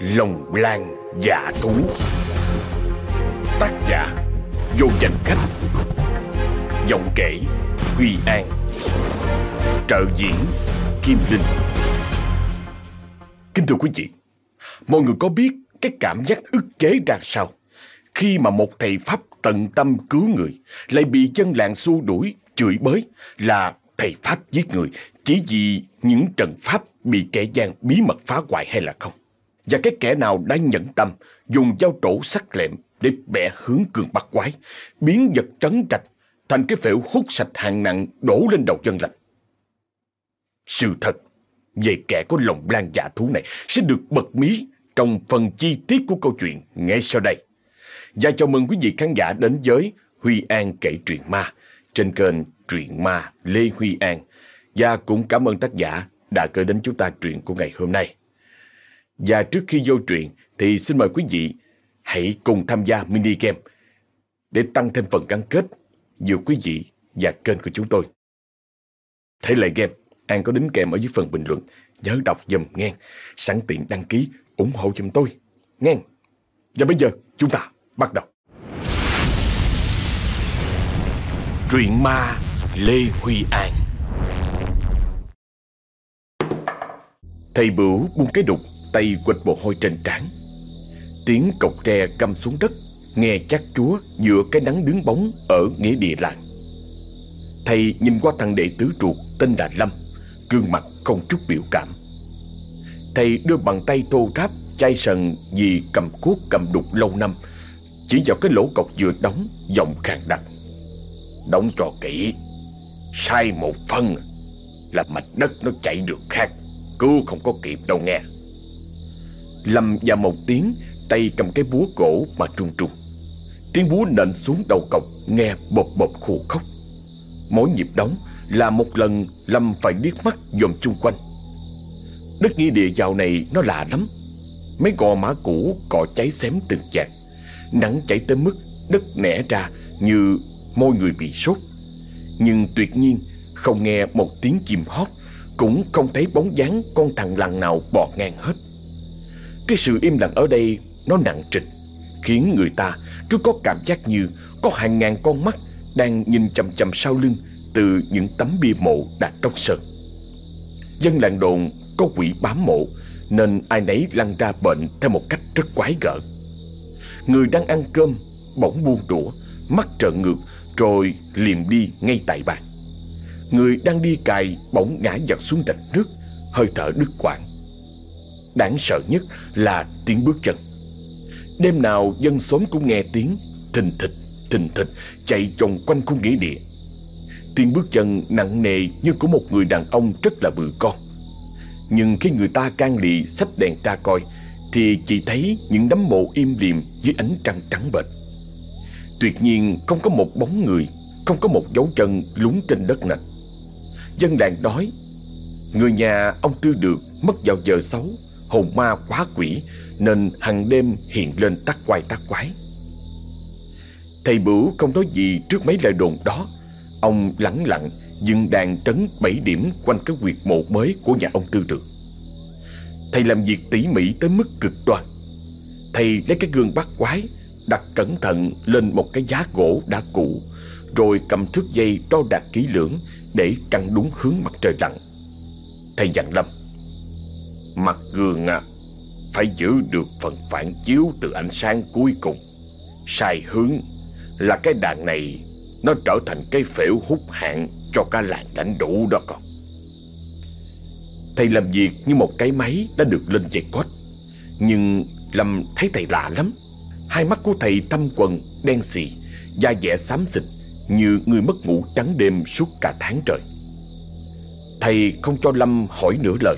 Lòng lan dạ thú. Tác giả Vô danh khách. Giọng kể Huy An. Trợ diễn Kim Linh. Kính thưa quý vị Mọi người có biết cái cảm giác ức chế ra sao? Khi mà một thầy Pháp tận tâm cứu người Lại bị dân làng xua đuổi, chửi bới Là thầy Pháp giết người Chỉ vì những trận Pháp bị kẻ gian bí mật phá hoại hay là không? Và cái kẻ nào đã nhẫn tâm dùng dao trổ sắc lẹm để bẻ hướng cường bắt quái, biến vật trấn trạch thành cái phễu hút sạch hàng nặng đổ lên đầu dân lành. Sự thật về kẻ có lòng lan dạ thú này sẽ được bật mí trong phần chi tiết của câu chuyện ngay sau đây. Và chào mừng quý vị khán giả đến với Huy An kể truyện ma trên kênh Truyện Ma Lê Huy An. Và cũng cảm ơn tác giả đã gửi đến chúng ta truyện của ngày hôm nay. Và trước khi vô truyện thì xin mời quý vị hãy cùng tham gia mini game để tăng thêm phần gắn kết giữa quý vị và kênh của chúng tôi. Thế lại game, An có đính kèm ở dưới phần bình luận. Nhớ đọc dùm nghe, sẵn tiện đăng ký, ủng hộ giùm tôi. Nghe. Và bây giờ chúng ta bắt đầu. Truyện ma Lê Huy An Thầy Bửu buông cái đục tay quệt mồ hôi trên trán. Tiếng cọc tre căm xuống đất, nghe chắc chúa giữa cái nắng đứng bóng ở nghĩa địa làng. Thầy nhìn qua thằng đệ tứ ruột tên là lâm, gương mặt không chút biểu cảm. Thầy đưa bàn tay thô ráp, chai sần vì cầm cuốc cầm đục lâu năm, chỉ vào cái lỗ cọc vừa đóng, giọng khàn đặc. Đóng cho kỹ, sai một phân, là mạch đất nó chạy được khác, cứu không có kịp đâu nghe. Lâm và một tiếng Tay cầm cái búa gỗ mà trung trung Tiếng búa nện xuống đầu cọc, Nghe bột bột khù khóc. Mỗi nhịp đóng là một lần Lâm phải liếc mắt dòm chung quanh. Đất nghi địa dạo này nó lạ lắm. Mấy gò má cũ cọ cháy xém từng chạc. Nắng chảy tới mức đất nẻ ra như môi người bị sốt. Nhưng tuyệt nhiên, không nghe một tiếng chim hót, Cũng không thấy bóng dáng con thằng lằn nào bọt ngang hết cái sự im lặng ở đây, nó nặng trịch, Khiến người ta cứ có cảm giác như Có hàng ngàn con mắt đang nhìn chầm chầm sau lưng Từ những tấm bia mộ đã tróc sơn Dân làng đồn có quỷ bám mộ, Nên ai nấy lăn ra bệnh theo một cách rất quái gở. Người đang ăn cơm bỗng buông đũa, Mắt trợn ngược, rồi liềm đi ngay tại bàn. Người đang đi cài bỗng ngã giật xuống rạch nước, Hơi thở đứt quãng. Đáng sợ nhất là tiếng bước chân. Đêm nào dân xóm cũng nghe tiếng Thình thịch, thình thịch Chạy vòng quanh khu nghĩa địa. Tiếng bước chân nặng nề như của một người đàn ông rất là bự con. Nhưng khi người ta can lì xách đèn ra coi Thì chỉ thấy những đám mộ im liềm dưới ánh trăng trắng bệch. Tuyệt nhiên không có một bóng người Không có một dấu chân lún trên đất nạch Dân làng đói Người nhà ông Tư được mất vào giờ xấu hồn ma quá quỷ nên hàng đêm hiện lên tắc quay tắc quái. Thầy Bửu không nói gì trước mấy lời đồn đó. Ông lắng lặng dừng đàn trấn bảy điểm quanh cái quyệt mộ mới của nhà ông Tư Được. Thầy làm việc tỉ mỉ tới mức cực đoan. Thầy lấy cái gương bắt quái, đặt cẩn thận lên một cái giá gỗ đã cũ, rồi cầm thước dây đo đạt kỹ lưỡng để căn đúng hướng mặt trời lặn. Thầy dặn Lâm. Mặt gương à, phải giữ được phần phản chiếu từ ánh sáng cuối cùng. Sai hướng là cái đàn này nó trở thành cái phễu hút hạn cho cả làng đánh đủ đó con. Thầy làm việc như một cái máy đã được lên dây cốt. Nhưng Lâm thấy thầy lạ lắm. Hai mắt của thầy thâm quần, đen xì, da dẻ xám xịt như người mất ngủ trắng đêm suốt cả tháng trời. Thầy không cho Lâm hỏi nửa lời.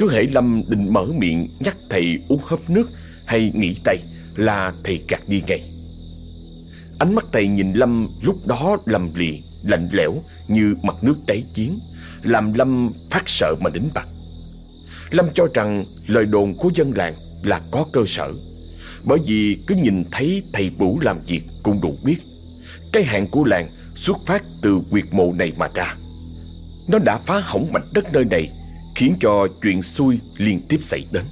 Cứ hễ Lâm định mở miệng nhắc thầy uống hớp nước hay nghỉ tay là thầy gạt đi ngay. Ánh mắt thầy nhìn Lâm lúc đó lầm lì, lạnh lẽo như mặt nước đáy chiến, làm Lâm phát sợ mà đến bặt. Lâm cho rằng lời đồn của dân làng là có cơ sở, bởi vì cứ nhìn thấy thầy Bửu làm việc cũng đủ biết. Cái hạn của làng xuất phát từ quyệt mộ này mà ra. Nó đã phá hỏng mảnh đất nơi này khiến cho chuyện xui liên tiếp xảy đến.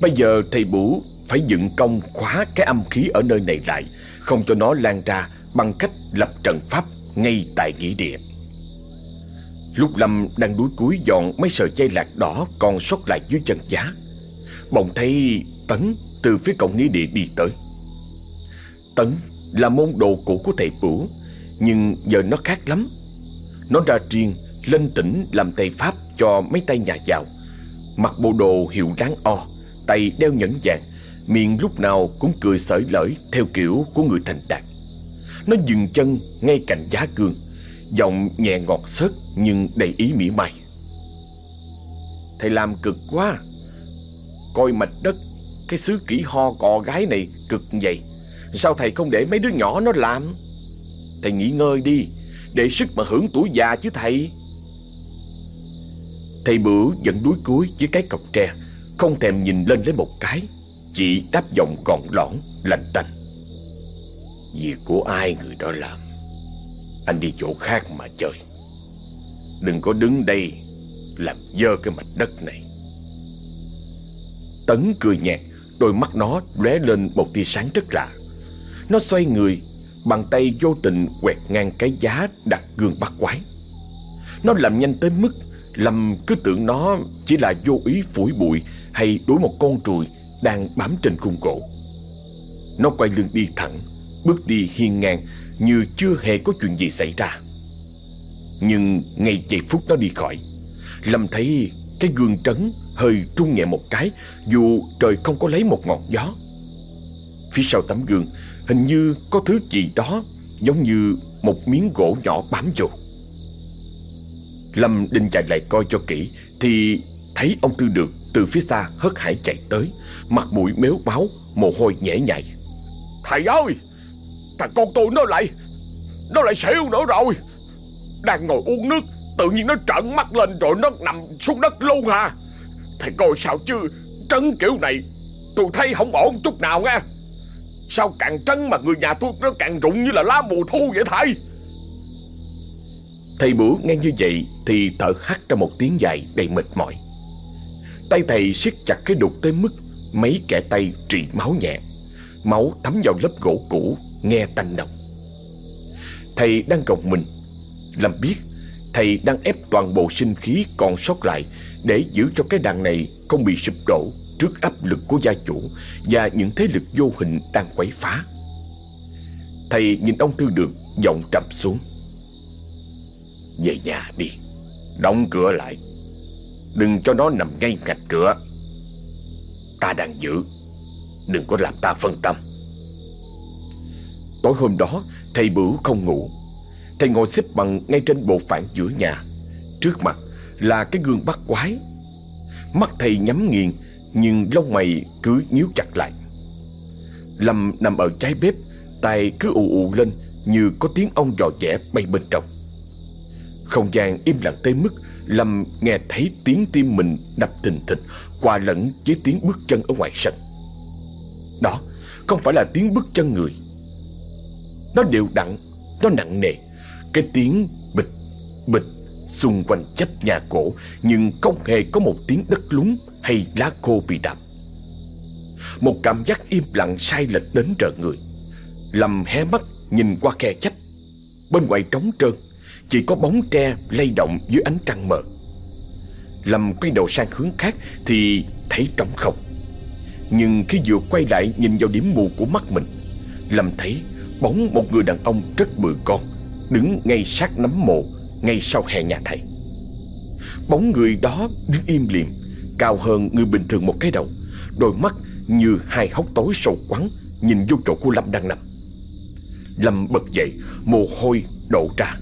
Bây giờ thầy Bủ phải dựng công khóa cái âm khí ở nơi này lại Không cho nó lan ra bằng cách lập trận pháp ngay tại nghĩa địa. Lúc Lâm đang đuối cuối dọn mấy sợi dây lạc đỏ còn sót lại dưới chân giá Bỗng thấy Tấn từ phía cổng nghĩa địa đi tới. Tấn là môn đồ cũ của thầy Bủ, Nhưng giờ nó khác lắm. Nó ra riêng lên tỉnh làm thầy Pháp cho mấy tay nhà giàu. Mặc bộ đồ hiệu đáng o, Tay đeo nhẫn vàng, Miệng lúc nào cũng cười sởi lởi Theo kiểu của người thành đạt. Nó dừng chân ngay cạnh giá gương, Giọng nhẹ ngọt sớt Nhưng đầy ý mỉa mai. Thầy làm cực quá, Coi mạch đất, Cái xứ kỹ ho cò gái này cực vậy, Sao thầy không để mấy đứa nhỏ nó làm? Thầy nghỉ ngơi đi, Để sức mà hưởng tuổi già chứ thầy. Thầy bữa vẫn đuối cuối với cái cọc tre, Không thèm nhìn lên lấy một cái, Chỉ đáp giọng gọn lõn, lạnh tanh. Việc của ai người đó làm? Anh đi chỗ khác mà chơi. Đừng có đứng đây Làm dơ cái mạch đất này. Tấn cười nhạt, Đôi mắt nó lóe lên một tia sáng rất lạ Nó xoay người, Bàn tay vô tình quẹt ngang cái giá đặt gương bắt quái. Nó làm nhanh tới mức Lâm cứ tưởng nó chỉ là vô ý phủi bụi Hay đuổi một con ruồi đang bám trên khung cổ Nó quay lưng đi thẳng, Bước đi hiên ngang Như chưa hề có chuyện gì xảy ra. Nhưng ngay giây phút nó đi khỏi, Lâm thấy cái gương trấn hơi trung nhẹ một cái Dù trời không có lấy một ngọn gió. Phía sau tấm gương Hình như có thứ gì đó Giống như một miếng gỗ nhỏ bám vô. Lâm định chạy lại coi cho kỹ, Thì thấy ông Tư Được từ phía xa hớt hải chạy tới, Mặt mũi méo máu, Mồ hôi nhễ nhại. Thầy ơi, Thằng con tôi nó lại Nó lại xỉu nữa rồi. Đang ngồi uống nước, Tự nhiên nó trợn mắt lên rồi nó nằm xuống đất luôn hà Thầy coi sao chứ, Trấn kiểu này, Tôi thấy không ổn chút nào nha Sao càng trấn mà người nhà tôi nó càng rụng như là lá mùa thu vậy thầy? Thầy bữa nghe như vậy Thì thở hắt ra một tiếng dài đầy mệt mỏi. Tay thầy siết chặt cái đục tới mức Mấy kẻ tay trị máu nhẹ, Máu thấm vào lớp gỗ cũ, Nghe tanh nồng. Thầy đang gồng mình, Làm biết Thầy đang ép toàn bộ sinh khí còn sót lại Để giữ cho cái đàn này không bị sụp đổ Trước áp lực của gia chủ Và những thế lực vô hình đang quấy phá. Thầy nhìn ông Tư Được Giọng trầm xuống. Về nhà đi. Đóng cửa lại. Đừng cho nó nằm ngay ngạch cửa. Ta đang giữ. Đừng có làm ta phân tâm. Tối hôm đó, Thầy bửu không ngủ. Thầy ngồi xếp bằng ngay trên bộ phản giữa nhà. Trước mặt là cái gương bắt quái. Mắt thầy nhắm nghiền, Nhưng lông mày cứ nhíu chặt lại. Lâm nằm ở trái bếp, tay cứ ù ù lên Như có tiếng ong dò dẻ bay bên trong. Không gian im lặng tới mức Lâm nghe thấy tiếng tim mình đập thình thịch Hòa lẫn với tiếng bước chân ở ngoài sân. Đó, không phải là tiếng bước chân người. Nó đều đặn, Nó nặng nề. Cái tiếng bịch bịch Xung quanh chất nhà cổ, Nhưng không hề có một tiếng đất lúng Hay lá khô bị đạp. Một cảm giác im lặng sai lệch đến trợ người. Lâm hé mắt, nhìn qua khe chách. Bên ngoài trống trơn chỉ có bóng tre lay động dưới ánh trăng mờ. Lâm quay đầu sang hướng khác Thì thấy trống không. Nhưng khi vừa quay lại nhìn vào điểm mù của mắt mình, Lâm thấy bóng một người đàn ông rất bự con, Đứng ngay sát nấm mộ Ngay sau hè nhà thầy. Bóng người đó đứng im liềm, Cao hơn người bình thường một cái đầu, Đôi mắt như hai hốc tối sầu quắn Nhìn vô chỗ của Lâm đang nằm. Lâm bật dậy, Mồ hôi đổ ra.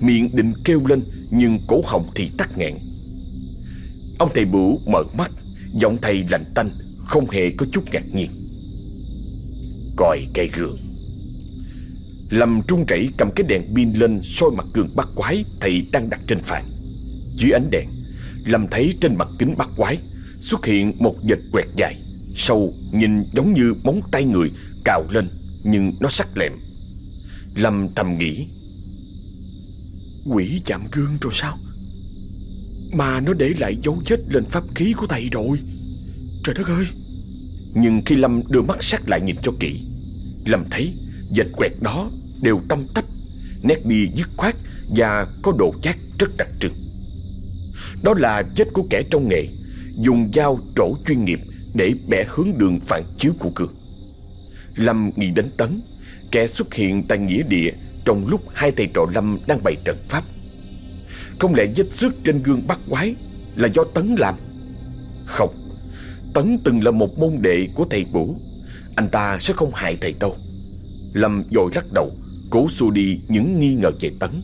Miệng định kêu lên Nhưng cổ họng thì tắc nghẹn Ông thầy bửu mở mắt Giọng thầy lạnh tanh Không hề có chút ngạc nhiên Coi cây gương Lâm trung chảy cầm cái đèn pin lên soi mặt gương bắt quái thầy đang đặt trên phản. Dưới ánh đèn, Lâm thấy trên mặt kính bắt quái xuất hiện một vệt quẹt dài, sâu nhìn giống như móng tay người cào lên nhưng nó sắc lẹm. Lâm thầm nghĩ Quỷ chạm gương rồi sao? Mà nó để lại dấu vết lên pháp khí của thầy rồi. Trời đất ơi! Nhưng khi Lâm đưa mắt sát lại nhìn cho kỹ, Lâm thấy dệt quẹt đó đều tâm tách, Nét đi dứt khoát và có độ chát rất đặc trưng. Đó là vết của kẻ trong nghề, Dùng dao trổ chuyên nghiệp để bẻ hướng đường phản chiếu của cường. Lâm nghĩ đến Tấn, Kẻ xuất hiện tại nghĩa địa trong lúc hai thầy trò Lâm đang bày trận pháp, Không lẽ vết xước trên gương bắt quái Là do Tấn làm? Không, Tấn từng là một môn đệ của thầy Bủ Anh ta sẽ không hại thầy đâu. Lâm dội lắc đầu, Cố xua đi những nghi ngờ về Tấn.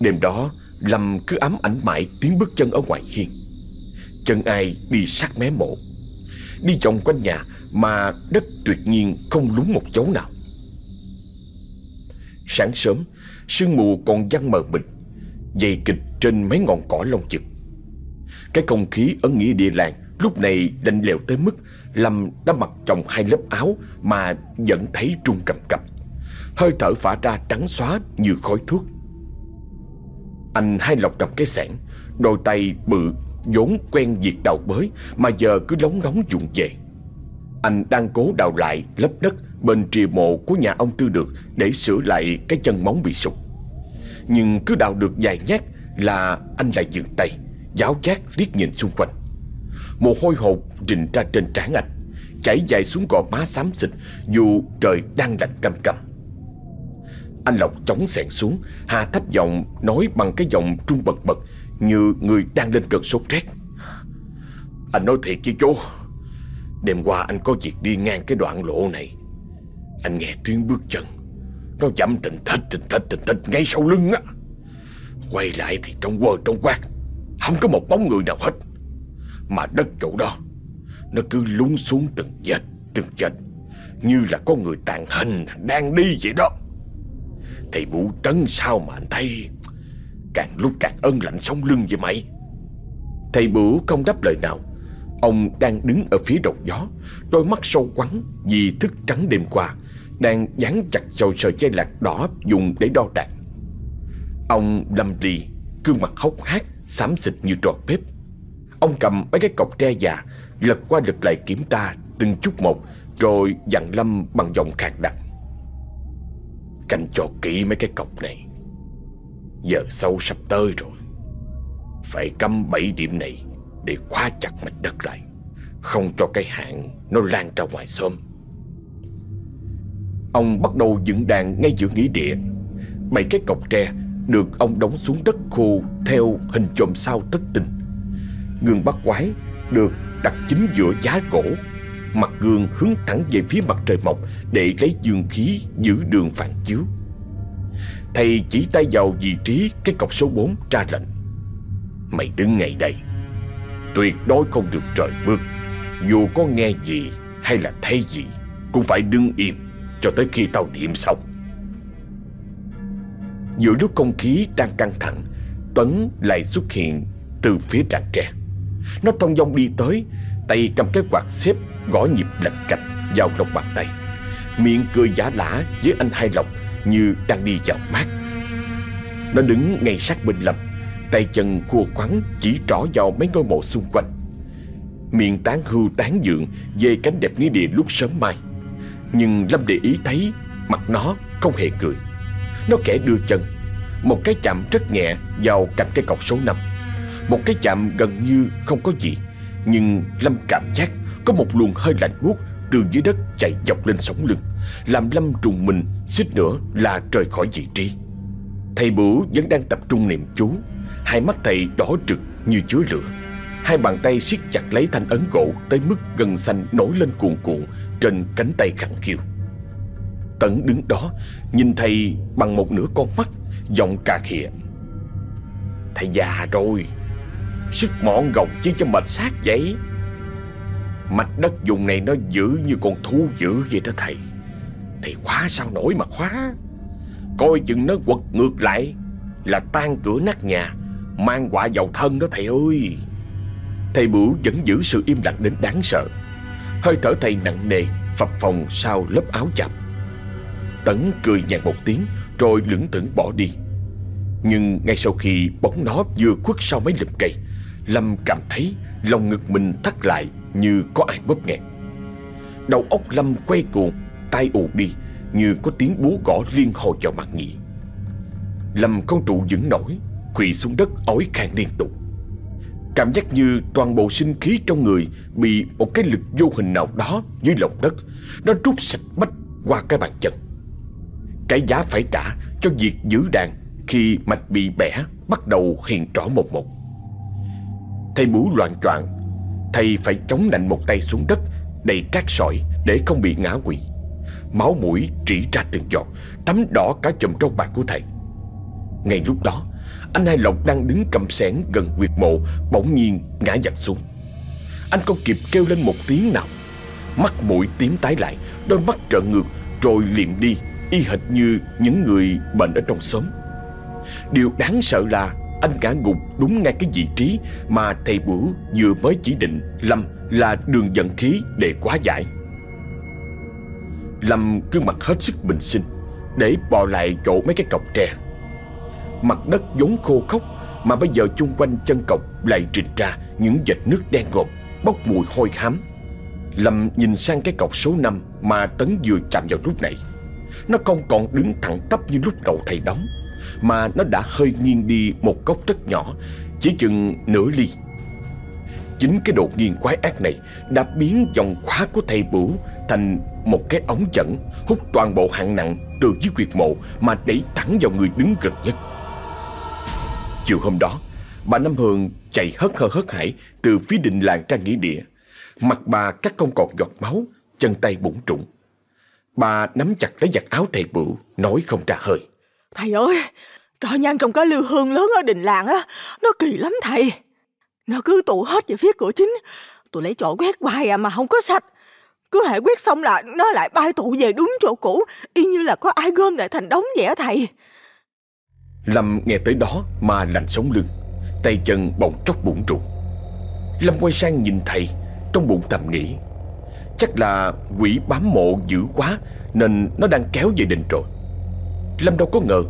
Đêm đó, Lâm cứ ám ảnh mãi tiếng bước chân ở ngoài hiên. Chân ai đi sát mé mộ Đi vòng quanh nhà Mà đất tuyệt nhiên không lún một dấu nào. Sáng sớm, Sương mù còn văng mờ mịt, Dày kịch trên mấy ngọn cỏ lông chực Cái không khí ở nghĩa địa làng Lúc này lạnh lẽo tới mức Lâm đã mặc chồng hai lớp áo Mà vẫn thấy trung cầm cập. Hơi thở phả ra trắng xóa như khói thuốc. Anh hai lọc cầm cái sẻn Đôi tay bự vốn quen việc đào bới Mà giờ cứ lóng ngóng dụng về. Anh đang cố đào lại lớp đất Bên trìa mộ của nhà ông Tư Được Để sửa lại cái chân móng bị sụp. Nhưng cứ đào được vài nhát Là anh lại dừng tay, Giáo giác liếc nhìn xung quanh. Mồ hôi hột rình ra trên trán anh, Chảy dài xuống gò má xám xịt Dù trời đang lạnh căm căm Anh Lộc chống sẹn xuống, Hà thấp giọng nói bằng cái giọng trung bật bật Như người đang lên cơn sốt rét. Anh nói thiệt chứ chú. Đêm qua anh có việc đi ngang cái đoạn lộ này. Anh nghe tiếng bước chân. Nó chậm tình thịch tình thịch tình thịch ngay sau lưng á. Quay lại thì trong quơ, trong quát, Không có một bóng người nào hết. Mà đất chỗ đó, Nó cứ lún xuống từng vệt từng vệt, Như là có người tàn hình đang đi vậy đó. Thầy Vũ Trấn, sao mà anh thấy Càng lúc càng ân lạnh sống lưng vậy mày? Thầy Bửu không đáp lời nào. Ông đang đứng ở phía đầu gió, Đôi mắt sâu quắn vì thức trắng đêm qua, Đang dán chặt vào sợi dây lạc đỏ dùng để đo đạn. Ông lâm ly Gương mặt hốc hác, Xám xịt như trò bếp. Ông cầm mấy cái cọc tre già, Lật qua lật lại kiểm tra từng chút một, Rồi dặn Lâm bằng giọng khạc đặc. Canh cho kỹ mấy cái cọc này. Giờ sâu sắp tới rồi. Phải cắm bảy điểm này. Để khóa chặt mạch đất lại, Không cho cái hạn Nó lan ra ngoài xóm. Ông bắt đầu dựng đàn ngay giữa nghĩa địa Bảy cái cọc tre Được ông đóng xuống đất khô Theo hình chòm sao tất tinh Gương bắt quái Được đặt chính giữa giá gỗ, Mặt gương hướng thẳng về phía mặt trời mọc Để lấy dương khí giữ đường phản chiếu. Thầy chỉ tay vào vị trí cái cọc số 4 ra lệnh. Mày đứng ngay đây. Tuyệt đối không được trời bước Dù có nghe gì hay là thấy gì, Cũng phải đứng im cho tới khi tao niệm xong. Giữa lúc không khí đang căng thẳng Tuấn lại xuất hiện từ phía đàn tre. Nó thông dong đi tới, Tay cầm cái quạt xếp gõ nhịp lạch cạch vào lòng bàn tay. Miệng cười giả lả với anh Hai Lộc như đang đi vào mát. Nó đứng ngay sát bên Lâm. Tay chân cua quắn chỉ trỏ vào mấy ngôi mộ xung quanh. Miệng tán hưu tán dượng về cánh đẹp nghĩa địa lúc sớm mai. Nhưng Lâm để ý thấy mặt nó không hề cười. Nó kẻ đưa chân. Một cái chạm rất nhẹ vào cạnh cây cọc số 5 Một cái chạm gần như không có gì, Nhưng Lâm cảm giác có một luồng hơi lạnh buốt từ dưới đất chạy dọc lên sống lưng, Làm Lâm trùng mình, suýt nữa là rời khỏi vị trí. Thầy Bửu vẫn đang tập trung niệm chú. Hai mắt thầy đỏ rực như chứa lửa. Hai bàn tay siết chặt lấy thanh ấn gỗ Tới mức gần xanh nổi lên cuồn cuộn Trên cánh tay khẳng khiu. Tấn đứng đó, Nhìn thầy bằng một nửa con mắt, Giọng cà khịa. Thầy già rồi, Sức mọn gồng chứ cho mệt xác vậy. Mạch đất dùng này nó giữ như con thú dữ vậy đó thầy. Thầy khóa sao nổi mà khóa? Coi chừng nó quật ngược lại, Là tan cửa nát nhà. Mang quả vào thân đó, thầy ơi. Thầy Bửu vẫn giữ sự im lặng đến đáng sợ. Hơi thở thầy nặng nề, Phập phòng sau lớp áo chạm Tấn cười nhạt một tiếng, Rồi lững thững bỏ đi. Nhưng ngay sau khi bóng nó vừa khuất sau mấy lùm cây, Lâm cảm thấy lòng ngực mình thắt lại như có ai bóp nghẹt. Đầu óc Lâm quay cuồng tay ù đi, Như có tiếng búa gõ liên hồi vào mặt nhị. Lâm không trụ vững nổi Quỳ xuống đất ói khan liên tục. Cảm giác như toàn bộ sinh khí trong người Bị một cái lực vô hình nào đó dưới lòng đất, Nó rút sạch bách qua cái bàn chân. Cái giá phải trả cho việc giữ đàn Khi mạch bị bẻ bắt đầu hiện rõ một một. Thầy bú loạn choạng, Thầy phải chống nạnh một tay xuống đất, Đầy cát sỏi để không bị ngã quỵ. Máu mũi trĩ ra từng giọt, Tắm đỏ cả chùm râu bạc của thầy. Ngay lúc đó anh Hai Lộc đang đứng cầm sẻn gần quyệt mộ, Bỗng nhiên ngã giặt xuống Anh không kịp kêu lên một tiếng nào Mắt mũi tím tái lại, Đôi mắt trợn ngược, Rồi liệm đi, Y hệt như những người bệnh ở trong xóm Điều đáng sợ là anh ngã gục đúng ngay cái vị trí mà thầy bửu vừa mới chỉ định Lâm là đường dẫn khí để quá giải. Lâm cứ mặt hết sức bình sinh, để bò lại chỗ mấy cái cọc tre. Mặt đất vốn khô khốc mà bây giờ chung quanh chân cọc lại trình ra những vệt nước đen ngòm, bốc mùi hôi hám. Lâm nhìn sang cái cọc số 5 mà Tấn vừa chạm vào lúc này. Nó không còn đứng thẳng tắp như lúc đầu thầy đóng mà nó đã hơi nghiêng đi một góc rất nhỏ, chỉ chừng nửa ly. Chính cái đột nhiên quái ác này đã biến dòng khóa của thầy bửu thành một cái ống dẫn hút toàn bộ hạng nặng từ dưới quyệt mộ mà đẩy thẳng vào người đứng gần nhất. Chiều hôm đó, bà Năm Hường chạy hất hơ hất hải từ phía đình làng ra nghĩa địa. Mặt bà các không còn giọt máu, chân tay bụng trụng. Bà nắm chặt lấy giặt áo thầy bửu, nói không ra hơi. Thầy ơi, trò nhang trong cái lưu hương lớn ở đình làng á, nó kỳ lắm thầy. Nó cứ tụ hết về phía cửa chính, tôi lấy chỗ quét hoài à mà không có sạch. Cứ hệ quét xong là nó lại bay tụ về đúng chỗ cũ, y như là có ai gom lại thành đống vậy á thầy. Lâm nghe tới đó mà lạnh sống lưng, tay chân bỗng chốc bụng trụ. Lâm quay sang nhìn thầy, trong bụng thầm nghĩ. Chắc là quỷ bám mộ dữ quá nên nó đang kéo về đình rồi. Lâm đâu có ngờ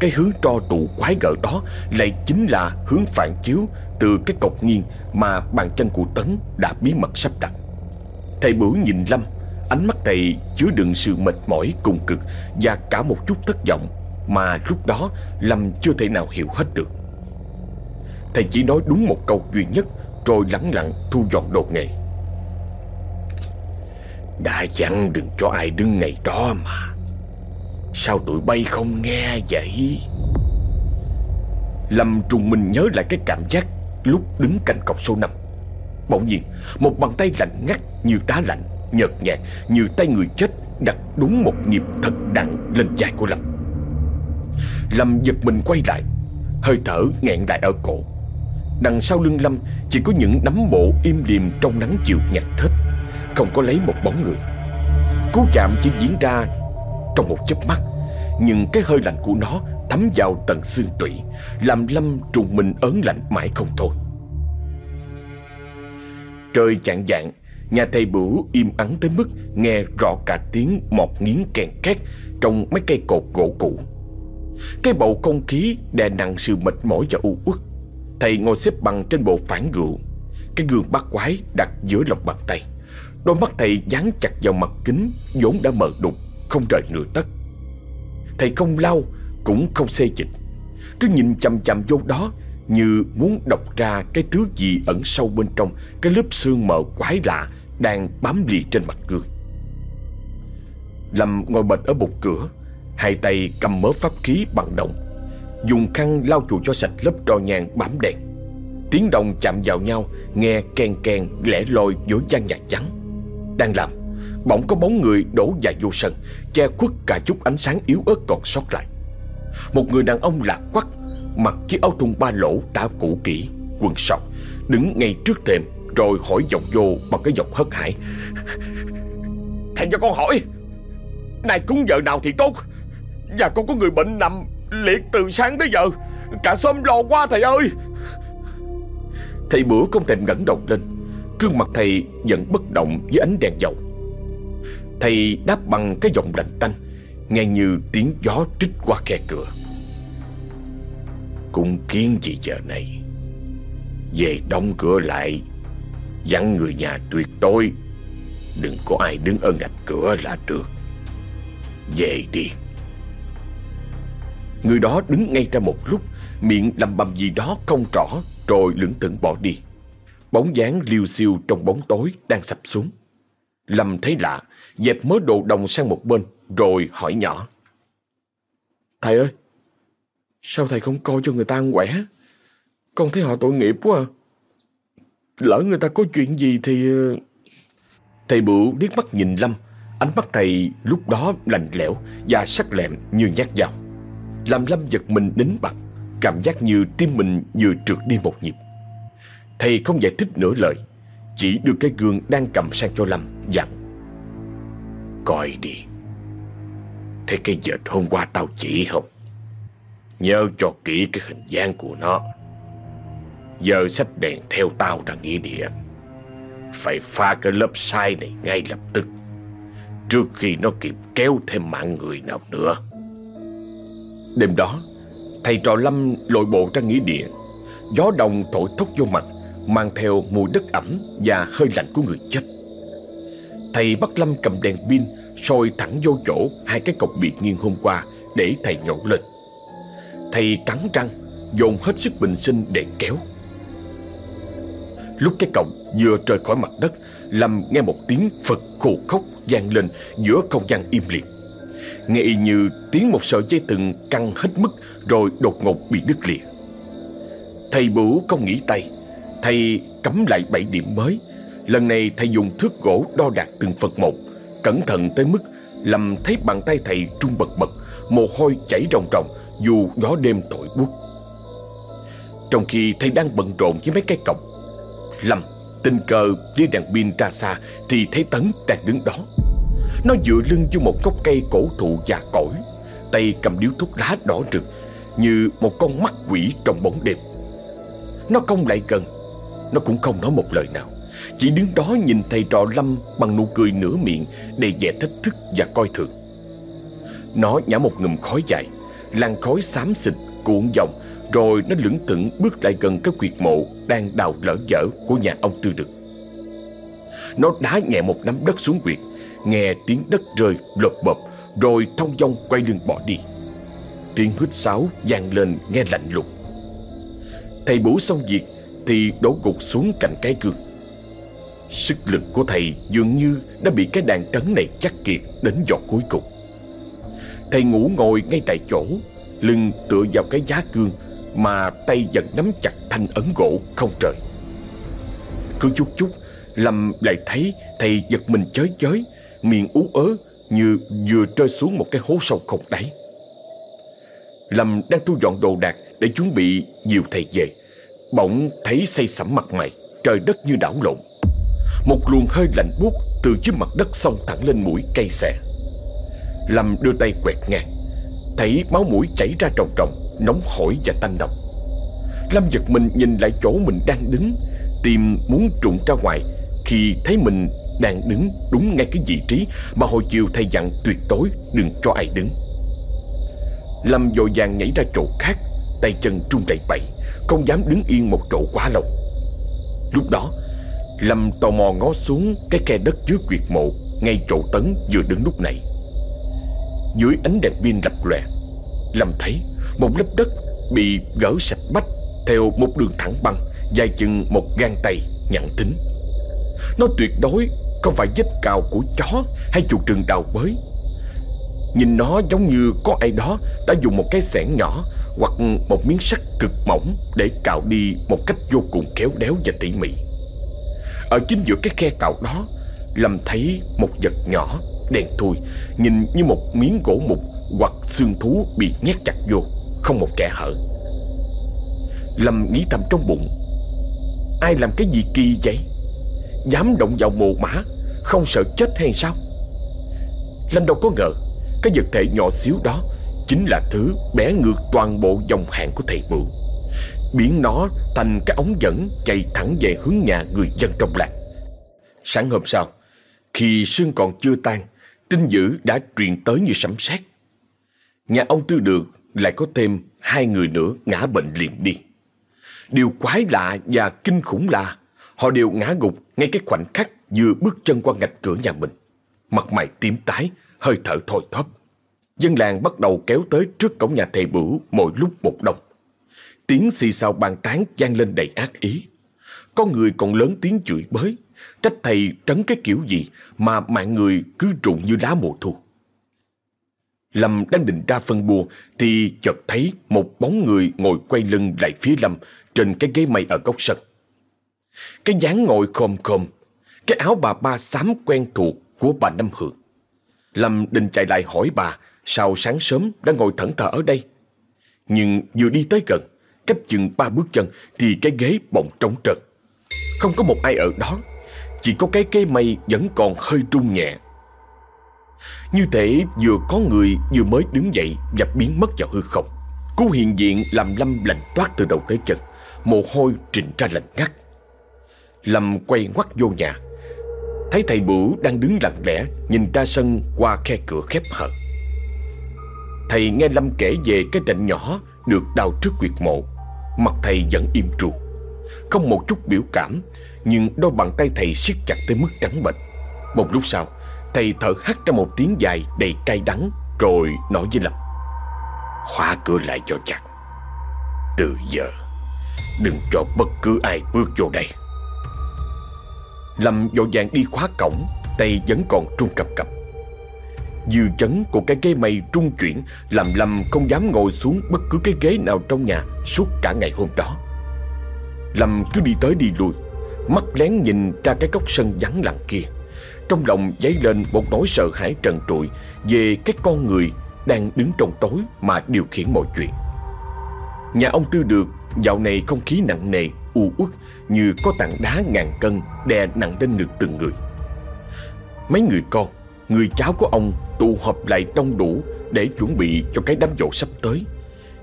Cái hướng tro trụ quái gở đó Lại chính là hướng phản chiếu Từ cái cột nghiêng mà bàn chân của Tấn Đã bí mật sắp đặt Thầy bửu nhìn Lâm Ánh mắt thầy chứa đựng sự mệt mỏi cùng cực Và cả một chút thất vọng mà lúc đó, Lâm chưa thể nào hiểu hết được. Thầy chỉ nói đúng một câu duy nhất, Rồi lắng lặng thu dọn đồ nghề. Đã chẳng đừng cho ai đứng ngày đó mà. Sao tụi bay không nghe vậy? Lâm trùng mình nhớ lại cái cảm giác Lúc đứng cạnh cọc số 5 Bỗng nhiên, Một bàn tay lạnh ngắt như đá lạnh, Nhợt nhạt, như tay người chết Đặt đúng một nhịp thật nặng lên vai của Lâm. Lâm giật mình quay lại, Hơi thở nghẹn lại ở cổ. Đằng sau lưng Lâm Chỉ có những nắm bộ im liềm trong nắng chiều nhạt thết Không có lấy một bóng người. Cú chạm chỉ diễn ra trong một chớp mắt, Nhưng cái hơi lạnh của nó thấm vào tận xương tủy, Làm Lâm trùng mình ớn lạnh mãi không thôi. Trời chạng dạng Nhà thầy bửu im ắng tới mức Nghe rõ cả tiếng mọt nghiến kèn két Trong mấy cây cột gỗ cũ. Cái bầu không khí đè nặng sự mệt mỏi và u uất. Thầy ngồi xếp bằng trên bộ phản gựu Cái gương bát quái đặt giữa lòng bàn tay. Đôi mắt thầy dán chặt vào mặt kính, vốn đã mờ đục, không rời nửa tấc. Thầy không lau, Cũng không xê dịch. Cứ nhìn chằm chằm vô đó, Như muốn đọc ra cái thứ gì ẩn sâu bên trong Cái lớp xương mờ quái lạ Đang bám lì trên mặt gương. Lâm ngồi bệt ở bục cửa Hai tay cầm mớ pháp khí bằng đồng. Dùng khăn lau chùi cho sạch lớp tro nhang bám đèn. Tiếng đồng chạm vào nhau, Nghe ken ken lẻ loi giữa gian nhà trắng. Đang làm, Bỗng có bóng người đổ dài vô sân, Che khuất cả chút ánh sáng yếu ớt còn sót lại. Một người đàn ông lạc quắc, Mặc chiếc áo thun ba lỗ đã cũ kỹ, Quần sọc, Đứng ngay trước thềm, Rồi hỏi giọng vô bằng cái giọng hất hải. Thầy cho con hỏi Này cúng giờ nào thì tốt? Và con có người bệnh nằm liệt từ sáng tới giờ. Cả xóm lo quá, thầy ơi. Thầy bữa không thèm ngẩng đầu lên. Gương mặt thầy vẫn bất động với ánh đèn dầu. Thầy đáp bằng cái giọng lạnh tanh, Nghe như tiếng gió trích qua khe cửa. Cũng kiến gì giờ này? Về đóng cửa lại, Dặn người nhà tuyệt đối, Đừng có ai đứng ở ngạch cửa là được. Về đi. Người đó đứng ngay ra một lúc, Miệng lầm bầm gì đó không rõ Rồi lưỡng thững bỏ đi. Bóng dáng liêu siêu trong bóng tối Đang sập xuống. Lâm thấy lạ, Dẹp mớ đồ đồng sang một bên, Rồi hỏi nhỏ. Thầy ơi, Sao thầy không coi cho người ta ăn quẻ? Con thấy họ tội nghiệp quá à. Lỡ người ta có chuyện gì thì ờ, Thầy Bửu liếc mắt nhìn Lâm. Ánh mắt thầy lúc đó lạnh lẽo Và sắc lẹm như nhát dao. Làm Lâm giật mình nín bặt, Cảm giác như tim mình vừa trượt đi một nhịp. Thầy không giải thích nửa lời, Chỉ đưa cái gương đang cầm sang cho Lâm, Dặn. Coi đi Thấy cái vệt hôm qua tao chỉ không? Nhớ cho kỹ cái hình dáng của nó. Giờ sách đèn theo tao ra nghĩa địa. Phải pha cái lớp sai này ngay lập tức, Trước khi nó kịp kéo thêm mạng người nào nữa. Đêm đó, Thầy trò Lâm lội bộ ra nghĩa địa. Gió đông thổi thốc vô mặt, Mang theo mùi đất ẩm Và hơi lạnh của người chết. Thầy bắt Lâm cầm đèn pin, soi thẳng vô chỗ hai cái cọc biệt nghiêng hôm qua Để thầy nhổ lên. Thầy cắn răng, Dồn hết sức bình sinh để kéo. Lúc cái cọc vừa rời khỏi mặt đất, Lâm nghe một tiếng Phật khô khóc vang lên giữa không gian im liệt Nghe y như tiếng một sợi dây từng căng hết mức Rồi đột ngột bị đứt lìa. Thầy bửu không nghĩ tay, Thầy cắm lại bảy điểm mới. Lần này thầy dùng thước gỗ đo đạc từng phần một, Cẩn thận tới mức làm thấy bàn tay thầy trung bật bật, Mồ hôi chảy ròng ròng Dù gió đêm thổi buốt. Trong khi thầy đang bận rộn với mấy cái cọc, Lâm tình cờ đi đèn pin ra xa Thì thấy Tấn đang đứng đó. Nó dựa lưng vô một gốc cây cổ thụ già cỗi. Tay cầm điếu thuốc lá đỏ rực, Như một con mắt quỷ trong bóng đêm. Nó không lại gần. Nó cũng không nói một lời nào. Chỉ đứng đó nhìn thầy trò Lâm Bằng nụ cười nửa miệng Để vẻ thách thức và coi thường. Nó nhả một ngụm khói dài, Làn khói xám xịt, cuộn vòng rồi nó lững thững bước lại gần cái quyệt mộ Đang đào lỡ dở của nhà ông Tư Đực. Nó đá nhẹ một nắm đất xuống quyệt Nghe tiếng đất rơi lộp bộp, Rồi thông dong quay lưng bỏ đi. Tiếng hít sáo vang lên nghe lạnh lùng. Thầy bủ xong việc Thì đổ gục xuống cạnh cái gương. Sức lực của thầy dường như đã bị cái đàn trấn này chắc kiệt đến giọt cuối cùng. Thầy ngủ ngồi ngay tại chỗ, Lưng tựa vào cái giá gương mà tay vẫn nắm chặt thanh ấn gỗ không trời. Cứ chút chút Lâm lại thấy thầy giật mình chới chới Miệng ú ớ như vừa rơi xuống một cái hố sâu không đáy. Lâm đang thu dọn đồ đạc để chuẩn bị nhiều thầy về. Bỗng thấy say sẩm mặt mày, Trời đất như đảo lộn. Một luồng hơi lạnh buốt từ dưới mặt đất xông thẳng lên mũi cây xẻ Lâm đưa tay quẹt ngang, Thấy máu mũi chảy ra trồng trồng nóng hổi và tanh độc Lâm giật mình nhìn lại chỗ mình đang đứng Tim muốn trụng ra ngoài, Khi thấy mình đang đứng đúng ngay cái vị trí Mà hồi chiều thầy dặn tuyệt đối đừng cho ai đứng. Lâm vội vàng nhảy ra chỗ khác, Tay chân trung đầy bậy Không dám đứng yên một chỗ quá lâu. Lúc đó, Lâm tò mò ngó xuống cái khe đất dưới quyệt mộ, Ngay chỗ Tấn vừa đứng lúc này. Dưới ánh đèn pin lập lòe, Lâm thấy một lớp đất bị gỡ sạch bách Theo một đường thẳng băng, Dài chừng một gang tay nhẵn tính Nó tuyệt đối không phải vết cào của chó Hay chuột rừng đào bới? Nhìn nó giống như có ai đó Đã dùng một cái xẻng nhỏ Hoặc một miếng sắt cực mỏng Để cào đi một cách vô cùng khéo léo và tỉ mỉ. Ở chính giữa cái khe cào đó, Lâm thấy một vật nhỏ Đen thui, Nhìn như một miếng gỗ mục Hoặc xương thú bị nhét chặt vô, không một kẻ hở. Lâm nghĩ thầm trong bụng, Ai làm cái gì kỳ vậy? Dám động vào mồ mã Không sợ chết hay sao? Lâm đâu có ngờ, Cái vật thể nhỏ xíu đó Chính là thứ bẻ ngược toàn bộ dòng hàng của thầy mượn Biến nó thành cái ống dẫn Chạy thẳng về hướng nhà người dân trong làng Sáng hôm sau, Khi sương còn chưa tan Tin dữ đã truyền tới như sấm sét. Nhà ông Tư Được lại có thêm hai người nữa ngã bệnh liền đi. Điều quái lạ và kinh khủng là họ đều ngã gục ngay cái khoảnh khắc vừa bước chân qua ngạch cửa nhà mình. Mặt mày tím tái, hơi thở thoi thóp. Dân làng bắt đầu kéo tới trước cổng nhà thầy bửu mỗi lúc một đông. Tiếng xì xào bàn tán vang lên đầy ác ý. Có người còn lớn tiếng chửi bới, trách thầy trấn cái kiểu gì mà mạng người cứ rụng như lá mùa thu. Lâm đang định ra phân bùa thì chợt thấy một bóng người ngồi quay lưng lại phía Lâm trên cái ghế mây ở góc sân. Cái dáng ngồi khom khom, cái áo bà ba xám quen thuộc của bà Năm Hường. Lâm định chạy lại hỏi bà sao sáng sớm đã ngồi thẫn thờ ở đây. Nhưng vừa đi tới gần, cách chừng ba bước chân thì cái ghế bỗng trống trơn. Không có một ai ở đó, chỉ có cái cây mây vẫn còn hơi rung nhẹ. Như thể vừa có người vừa mới đứng dậy và biến mất vào hư không. Cú hiện diện làm Lâm lạnh toát từ đầu tới chân, mồ hôi trịnh ra lạnh ngắt. Lâm quay ngoắt vô nhà, thấy thầy Bửu đang đứng lặng lẽ nhìn ra sân qua khe cửa khép hờ. Thầy nghe Lâm kể về cái trận nhỏ được đào trước quyệt mộ, mặt thầy vẫn im tru, không một chút biểu cảm, nhưng đôi bàn tay thầy siết chặt tới mức trắng bệch. Một lúc sau, thầy thở hắt ra một tiếng dài đầy cay đắng, rồi nói với Lâm: "Khóa cửa lại cho chặt. Từ giờ, đừng cho bất cứ ai bước vô đây." Lâm vội vàng đi khóa cổng, Tay vẫn còn trung cầm cầm Dư chấn của cái ghế mây trung chuyển, Làm Lâm không dám ngồi xuống bất cứ cái ghế nào trong nhà Suốt cả ngày hôm đó. Lâm cứ đi tới đi lui, Mắt lén nhìn ra cái góc sân vắng lặng kia. Trong lòng dấy lên một nỗi sợ hãi trần trụi Về cái con người đang đứng trong tối mà điều khiển mọi chuyện. Nhà ông Tư Được, dạo này không khí nặng nề u uất như có tảng đá ngàn cân đè nặng lên ngực từng người. Mấy người con, người cháu của ông tụ họp lại đông đủ để chuẩn bị cho cái đám dỗ sắp tới.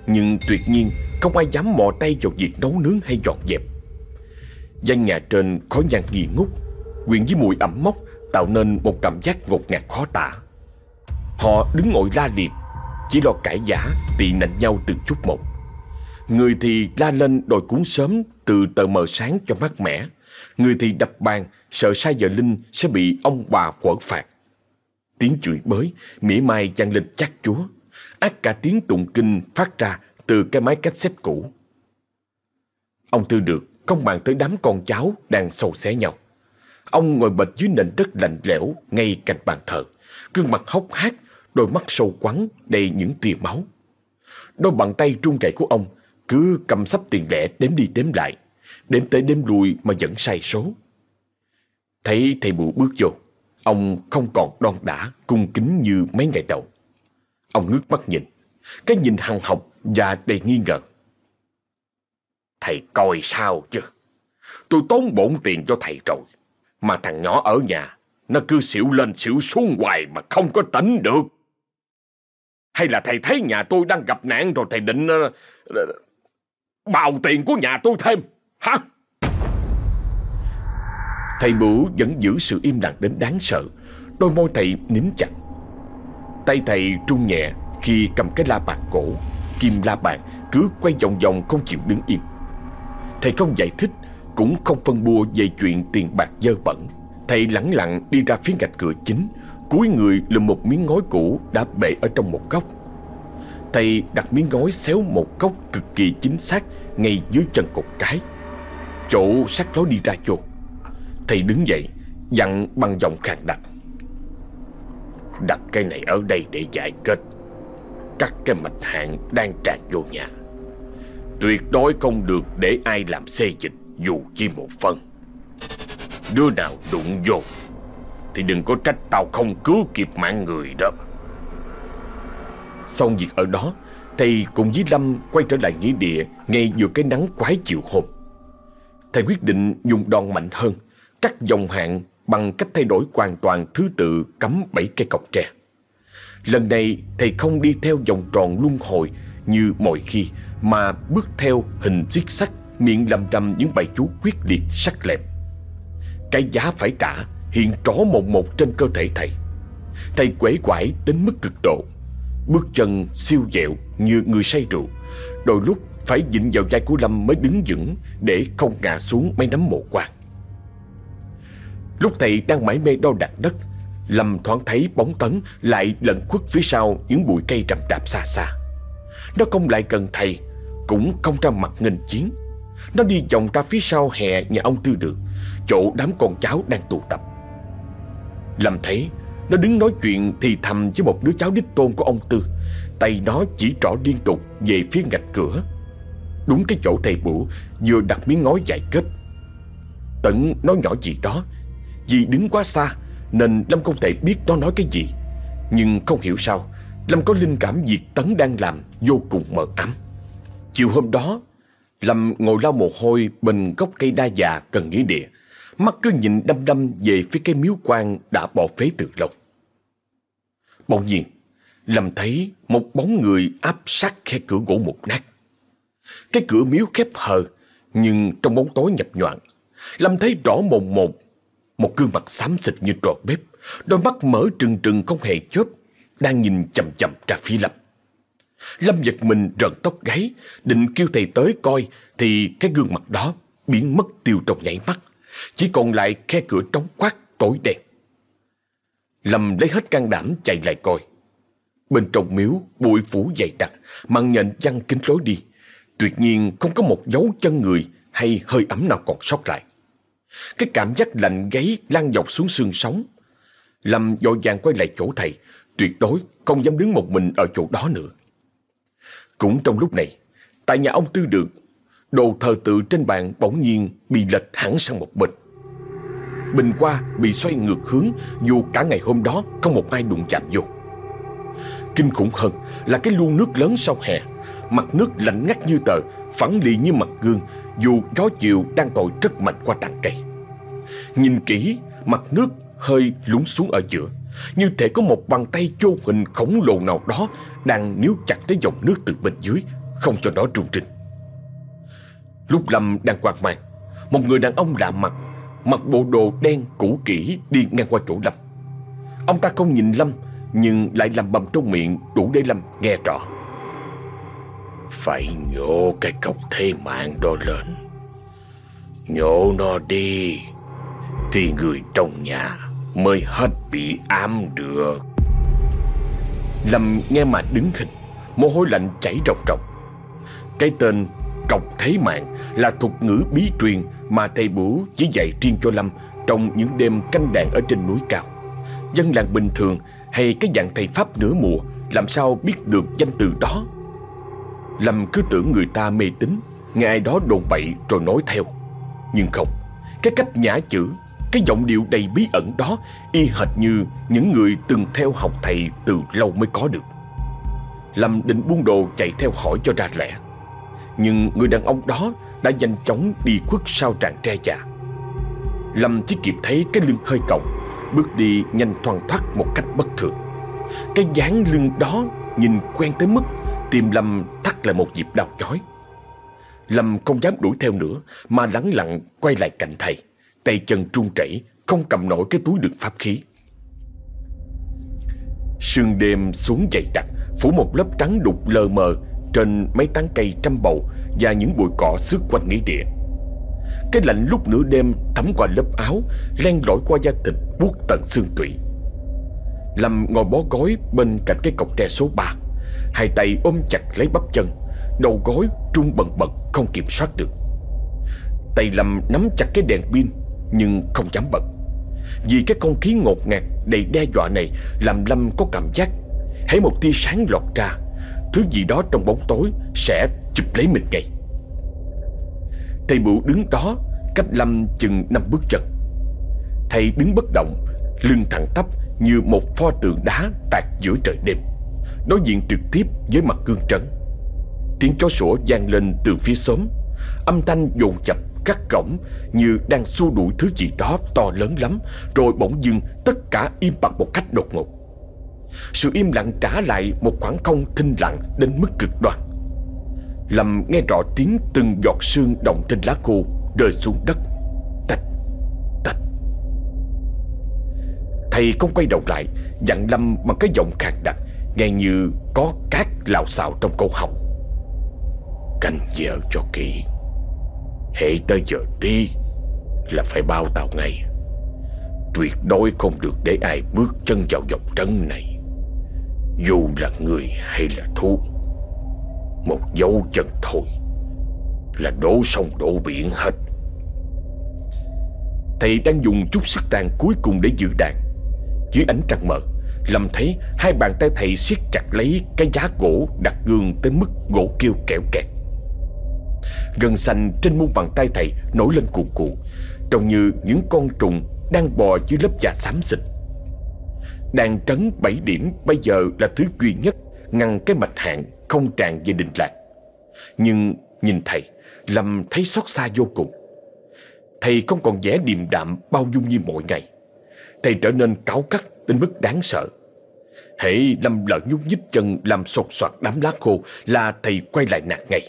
Nhưng tuyệt nhiên không ai dám mò tay vào việc nấu nướng hay dọn dẹp. Gian nhà trên khói nhang nghi ngút, quyện với mùi ẩm mốc tạo nên một cảm giác ngột ngạt khó tả. Họ đứng ngồi la liệt, chỉ lo cãi giả, tị nạnh nhau từng chút một. Người thì la lên đòi cuốn sớm từ tờ mờ sáng cho mát mẻ. Người thì đập bàn, sợ sai giờ linh sẽ bị ông bà quở phạt. Tiếng chửi bới, mỉa mai vang lên chắc chúa. Ác cả tiếng tụng kinh phát ra từ cái máy cassette cũ. Ông Tư Được không bàn tới đám con cháu đang sầu xé nhau. Ông ngồi bệt dưới nền đất lạnh lẽo ngay cạnh bàn thờ, gương mặt hốc hác, đôi mắt sâu quắn đầy những tia máu. Đôi bàn tay trung chảy của ông cứ cầm sắp tiền lẻ đếm đi đếm lại, đếm tới đếm lui mà vẫn sai số. Thấy thầy bụi bước vô, ông không còn đon đả, cung kính như mấy ngày đầu. Ông ngước mắt nhìn, cái nhìn hằng học và đầy nghi ngờ. Thầy coi sao chứ? Tôi tốn bổn tiền cho thầy rồi, mà thằng nhỏ ở nhà, nó cứ xỉu lên xỉu xuống hoài mà không có tỉnh được. Hay là thầy thấy nhà tôi đang gặp nạn rồi thầy định ờ, bào tiền của nhà tôi thêm, hả? Thầy Bửu vẫn giữ sự im lặng đến đáng sợ, đôi môi thầy nín chặt. Tay thầy trung nhẹ khi cầm cái la bàn cổ, kim la bàn cứ quay vòng vòng không chịu đứng im. Thầy không giải thích, cũng không phân bua về chuyện tiền bạc dơ bẩn. Thầy lẳng lặng đi ra phía gạch cửa chính, cúi người lùm một miếng ngói cũ đã bể ở trong một góc. Thầy đặt miếng gói xéo một góc cực kỳ chính xác ngay dưới chân cột cái. Chỗ sát lối đi ra vô. Thầy đứng dậy, dặn bằng giọng khàn đặc. Đặt cái này ở đây để giải kết. Cắt cái mạch hạn đang tràn vô nhà. Tuyệt đối không được để ai làm xê dịch dù chỉ một phần. Đứa nào đụng vô thì đừng có trách tao không cứu kịp mạng người đó. Xong việc ở đó, Thầy cùng với Lâm quay trở lại nghĩa địa Ngay giữa cái nắng quái chiều hôm. Thầy quyết định dùng đòn mạnh hơn, Cắt dòng hạn bằng cách thay đổi hoàn toàn thứ tự cắm bảy cây cọc tre. Lần này, thầy không đi theo vòng tròn luân hồi như mọi khi, Mà bước theo hình xiết sắc miệng lầm rầm những bài chú quyết liệt sắc lẹm. Cái giá phải trả hiện rõ một một trên cơ thể thầy. Thầy quể quải đến mức cực độ. Bước chân siêu dẹo như người say rượu. Đôi lúc phải dịnh vào vai của Lâm mới đứng vững Để không ngã xuống mấy nắm mộ quan Lúc thầy đang mải mê đo đạc đất, Lâm thoáng thấy bóng tấn lại lẩn khuất phía sau những bụi cây rậm rạp xa xa. Nó không lại gần thầy, Cũng không ra mặt nghênh chiến. Nó đi vòng ra phía sau hè nhà ông Tư Được, Chỗ đám con cháu đang tụ tập. Lâm thấy nó đứng nói chuyện thì thầm với một đứa cháu đích tôn của ông Tư. Tay nó chỉ trỏ liên tục về phía ngạch cửa. Đúng cái chỗ thầy bủ Vừa đặt miếng ngói giải kết. Tận nói nhỏ gì đó. Vì đứng quá xa, Nên Lâm không thể biết nó nói cái gì. Nhưng không hiểu sao, Lâm có linh cảm việc Tấn đang làm Vô cùng mờ ám. Chiều hôm đó, Lâm ngồi lau mồ hôi bên gốc cây đa già cần nghĩa địa. Mắt cứ nhìn đăm đăm về phía cái miếu quan đã bỏ phế từ lâu. Bỗng nhiên, Lâm thấy một bóng người áp sát khe cửa gỗ một nát. Cái cửa miếu khép hờ, Nhưng trong bóng tối nhập nhoạng, Lâm thấy rõ mồn một Một gương mặt xám xịt như trọt bếp, Đôi mắt mở trừng trừng không hề chớp, Đang nhìn chầm chầm ra phía Lâm. Lâm giật mình rợn tóc gáy, Định kêu thầy tới coi, Thì cái gương mặt đó biến mất tiêu trong nhảy mắt, Chỉ còn lại khe cửa trống quát tối đen. Lâm lấy hết can đảm chạy lại coi Bên trong miếu bụi phủ dày đặc Màn nhện văng kính lối đi Tuyệt nhiên không có một dấu chân người Hay hơi ấm nào còn sót lại cái cảm giác lạnh gáy lan dọc xuống xương sống. Lâm dội vàng quay lại chỗ thầy, tuyệt đối không dám đứng một mình ở chỗ đó nữa. Cũng trong lúc này, tại nhà ông Tư Được, đồ thờ tự trên bàn bỗng nhiên bị lệch hẳn sang một bên. Bình qua bị xoay ngược hướng dù cả ngày hôm đó không một ai đụng chạm vô. Kinh khủng hơn là cái lu nước lớn sau hè, mặt nước lạnh ngắt như tờ, phẳng lì như mặt gương dù gió chiều đang tội rất mạnh qua tàn cây. Nhìn kỹ, mặt nước hơi lún xuống ở giữa, như thể có một bàn tay chô hình khổng lồ nào đó đang níu chặt lấy dòng nước từ bên dưới, không cho nó rung rinh. Lúc Lâm đang quan mang, một người đàn ông lạ mặt, mặc bộ đồ đen cũ kỹ đi ngang qua chỗ Lâm. Ông ta không nhìn Lâm, nhưng lại làm bầm trong miệng đủ để Lâm nghe rõ. Phải nhổ cái cọc thế mạng đó lên Nhổ nó đi Thì người trong nhà Mới hết bị ám được Lâm nghe mà đứng hình Mồ hôi lạnh chảy ròng ròng Cái tên cọc thế mạng Là thuật ngữ bí truyền Mà thầy bửu chỉ dạy riêng cho Lâm Trong những đêm canh đàn ở trên núi cao. Dân làng bình thường Hay cái dạng thầy Pháp nửa mùa, Làm sao biết được danh từ đó? Lâm cứ tưởng người ta mê tín, Nghe ai đó đồn bậy rồi nói theo. Nhưng không, Cái cách nhã chữ, Cái giọng điệu đầy bí ẩn đó Y hệt như những người từng theo học thầy Từ lâu mới có được. Lâm định buông đồ chạy theo hỏi cho ra lẽ. Nhưng người đàn ông đó Đã nhanh chóng đi khuất sau tràng tre già Lâm chỉ kịp thấy cái lưng hơi còng Bước đi nhanh thoăn thoắt một cách bất thường Cái dáng lưng đó nhìn quen tới mức Tim Lâm thắt lại một dịp đau chói. Lâm không dám đuổi theo nữa mà lắng lặng quay lại cạnh thầy. Tay chân trung chảy, không cầm nổi cái túi đựng pháp khí. Sương đêm xuống dày đặc, phủ một lớp trắng đục lờ mờ trên mấy tán cây trăm bầu và những bụi cỏ xước quanh nghĩa địa. Cái lạnh lúc nửa đêm thấm qua lớp áo, len lỏi qua da thịt buốt tận xương tủy. Lâm ngồi bó gối bên cạnh cái cọc tre số 3 Hai tay ôm chặt lấy bắp chân Đầu gối trung bần bật không kiểm soát được Tay Lâm nắm chặt cái đèn pin Nhưng không dám bật Vì cái không khí ngột ngạt đầy đe dọa này Làm Lâm có cảm giác Hãy một tia sáng lọt ra Thứ gì đó trong bóng tối Sẽ chụp lấy mình ngay Thầy bửu đứng đó Cách Lâm chừng năm bước chân Thầy đứng bất động Lưng thẳng tắp như một pho tượng đá tạc giữa trời đêm đối diện trực tiếp với mặt gương trấn. Tiếng chó sủa vang lên từ phía xóm, âm thanh dồn dập cắt cổng như đang xua đuổi thứ gì đó to lớn lắm, rồi bỗng dưng tất cả im bặt một cách đột ngột. Sự im lặng trả lại một khoảng không thinh lặng đến mức cực đoan. Lâm nghe rõ tiếng từng giọt sương động trên lá khô rơi xuống đất. Tạch, tạch. Thầy không quay đầu lại, dặn Lâm bằng cái giọng khàn đặc Nghe như có cát lào xào trong cổ họng Canh giờ cho kỹ Hệ tới giờ đi Là phải bao tàu ngay tuyệt đối không được để ai bước chân vào dòng trấn này dù là người hay là thú, Một dấu chân thôi Là đổ sông đổ biển hết. Thầy đang dùng chút sức tàn cuối cùng để giữ đàn. Dưới ánh trăng mờ, Lâm thấy hai bàn tay thầy siết chặt lấy cái giá gỗ đặt gương tới mức gỗ kêu kẹo kẹt. Gần xanh trên muôn bàn tay thầy nổi lên cuồn cuộn, Trông như những con trùng đang bò dưới lớp da xám xịt. Đàn trấn bảy điểm bây giờ là thứ duy nhất ngăn cái mạch hạn không tràn về đình lạc Nhưng nhìn thầy, Lâm thấy xót xa vô cùng. Thầy không còn vẻ điềm đạm bao dung như mọi ngày. Thầy trở nên cáu cắt đến mức đáng sợ. Hễ Lâm lỡ nhúc nhích chân làm sột soạt đám lá khô là thầy quay lại nạt ngay.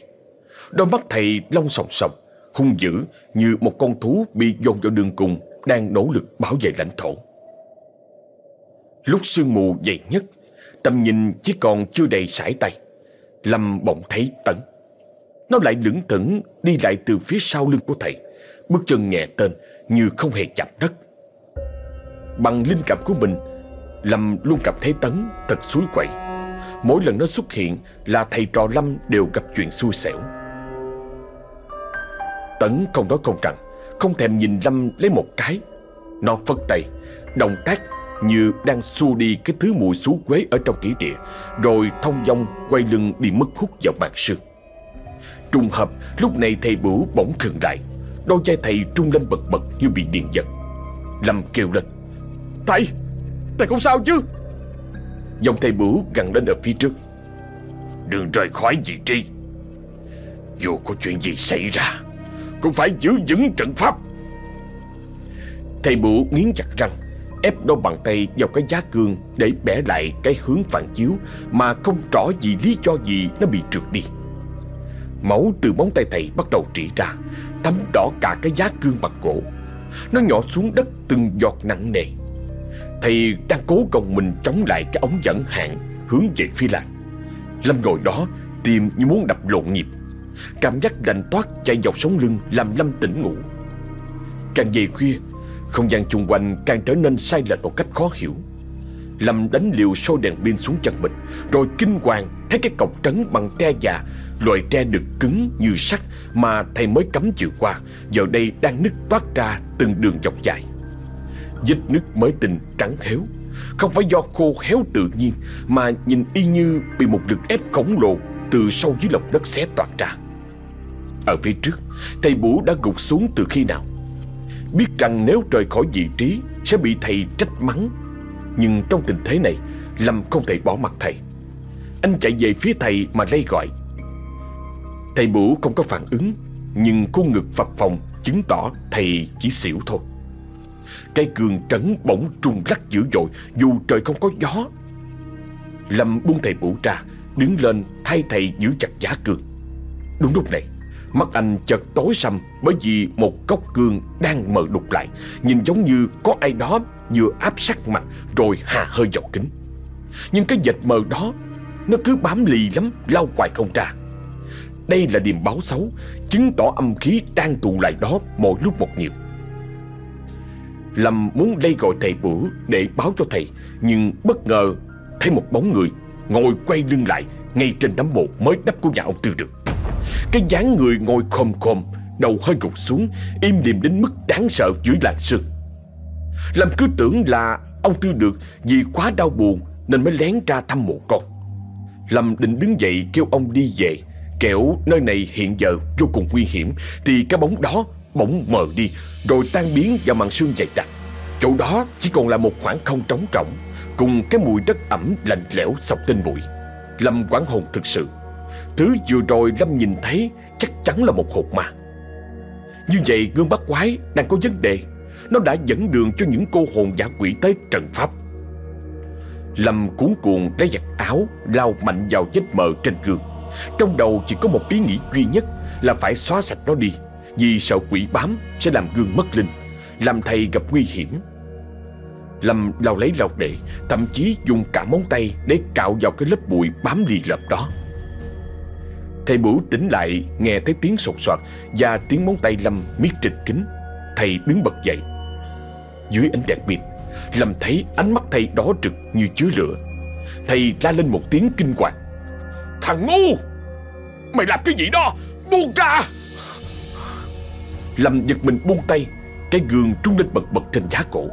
Đôi mắt thầy long sòng sòng, hung dữ như một con thú bị dồn vào đường cùng đang nỗ lực bảo vệ lãnh thổ. Lúc sương mù dày nhất, tầm nhìn chỉ còn chưa đầy sải tay. Lâm bỗng thấy Tấn. Nó lại lững thững đi lại từ phía sau lưng của thầy, bước chân nhẹ tên như không hề chạm đất. Bằng linh cảm của mình, Lâm luôn cảm thấy Tấn thật suối quậy. Mỗi lần nó xuất hiện là thầy trò Lâm đều gặp chuyện xui xẻo. Tấn không nói không rằng Không thèm nhìn Lâm lấy một cái Nó phất tay Động tác như đang xua đi cái thứ mùi xú quế ở trong kỹ địa Rồi thông dong quay lưng đi mất hút vào màn sương. Trùng hợp lúc này thầy bửu bỗng khựng lại Đôi vai thầy trung lên bật bật như bị điện giật. Lâm kêu lên Thầy, thầy không sao chứ? Dòng thầy bửu gằn lên ở phía trước Đừng rời khỏi vị trí. Dù có chuyện gì xảy ra cũng phải giữ vững trận pháp. Thầy bửu nghiến chặt răng Ép đôi bàn tay vào cái giá cương Để bẻ lại cái hướng phản chiếu Mà không rõ gì lý do gì Nó bị trượt đi. Máu từ móng tay thầy bắt đầu trị ra Thấm đỏ cả cái giá cương bằng gỗ Nó nhỏ xuống đất từng giọt nặng nề. Thầy đang cố gồng mình chống lại cái ống dẫn hạn Hướng về phi lan Lâm ngồi đó, Tim như muốn đập lộn nhịp. Cảm giác lạnh toát chạy dọc sống lưng, Làm Lâm tỉnh ngủ. Càng về khuya không gian chung quanh càng trở nên sai lệch một cách khó hiểu. Lâm đánh liều sôi đèn pin xuống chân mình, Rồi kinh hoàng thấy cái cọc trấn bằng tre già, Loại tre được cứng như sắt Mà thầy mới cắm chiều qua, Giờ đây đang nứt toát ra từng đường dọc dài. Vết nứt mới tình trắng héo, Không phải do khô héo tự nhiên Mà nhìn y như bị một lực ép khổng lồ Từ sâu dưới lòng đất xé toạc ra. Ở phía trước, Thầy Bủ đã gục xuống từ khi nào? Biết rằng nếu rời khỏi vị trí, Sẽ bị thầy trách mắng. Nhưng trong tình thế này, Lâm không thể bỏ mặt thầy. Anh chạy về phía thầy mà lay gọi. Thầy Bủ không có phản ứng, Nhưng khuôn ngực phập phòng Chứng tỏ thầy chỉ xỉu thôi. Cây cường trấn bỗng trùng lắc dữ dội Dù trời không có gió. Lâm buông thầy Bủ ra, Đứng lên thay thầy giữ chặt giá cương Đúng lúc này Mắt anh chợt tối sầm bởi vì một góc gương đang mờ đục lại, nhìn giống như có ai đó vừa áp sát mặt rồi hà hơi vào kính. Nhưng cái vệt mờ đó nó cứ bám lì lắm, lau hoài không ra. Đây là điềm báo xấu, chứng tỏ âm khí đang tụ lại đó mỗi lúc một nhiều. Lâm muốn lay gọi thầy bữa để báo cho thầy, nhưng bất ngờ thấy một bóng người ngồi quay lưng lại ngay trên đám mộ mới đắp của nhà ông Tư được. Cái dáng người ngồi khom khom Đầu hơi gục xuống, Im điềm đến mức đáng sợ dưới làn sương. Lâm cứ tưởng là Ông Tư được vì quá đau buồn Nên mới lén ra thăm mộ con. Lâm định đứng dậy kêu ông đi về, Kẻo nơi này hiện giờ vô cùng nguy hiểm, Thì cái bóng đó bỗng mờ đi, Rồi tan biến vào màn sương dày đặc. Chỗ đó chỉ còn là một khoảng không trống trọng Cùng cái mùi đất ẩm lạnh lẽo sọc tên bụi. Lâm quán hồn thực sự. Thứ vừa rồi Lâm nhìn thấy chắc chắn là một hột ma. Như vậy, gương bắt quái đang có vấn đề. Nó đã dẫn đường cho những cô hồn giả quỷ tới trận pháp. Lâm cuốn cuồng lấy giặt áo, Lao mạnh vào vết mờ trên gương. Trong đầu chỉ có một ý nghĩ duy nhất Là phải xóa sạch nó đi, Vì sợ quỷ bám sẽ làm gương mất linh, Làm thầy gặp nguy hiểm. Lâm lao lấy lao đệ, Thậm chí dùng cả móng tay Để cạo vào cái lớp bụi bám lì lợp đó. Thầy Bửu tỉnh lại, nghe thấy tiếng sột soạt Và tiếng móng tay Lâm miết trên kính. Thầy đứng bật dậy. Dưới ánh đèn pin, Lâm thấy ánh mắt thầy đỏ rực như chứa lửa. Thầy la lên một tiếng kinh hoàng. Thằng ngu! Mày làm cái gì đó? Buông ra! Lâm giật mình buông tay, Cái gương trung lên bật bật trên giá cổ.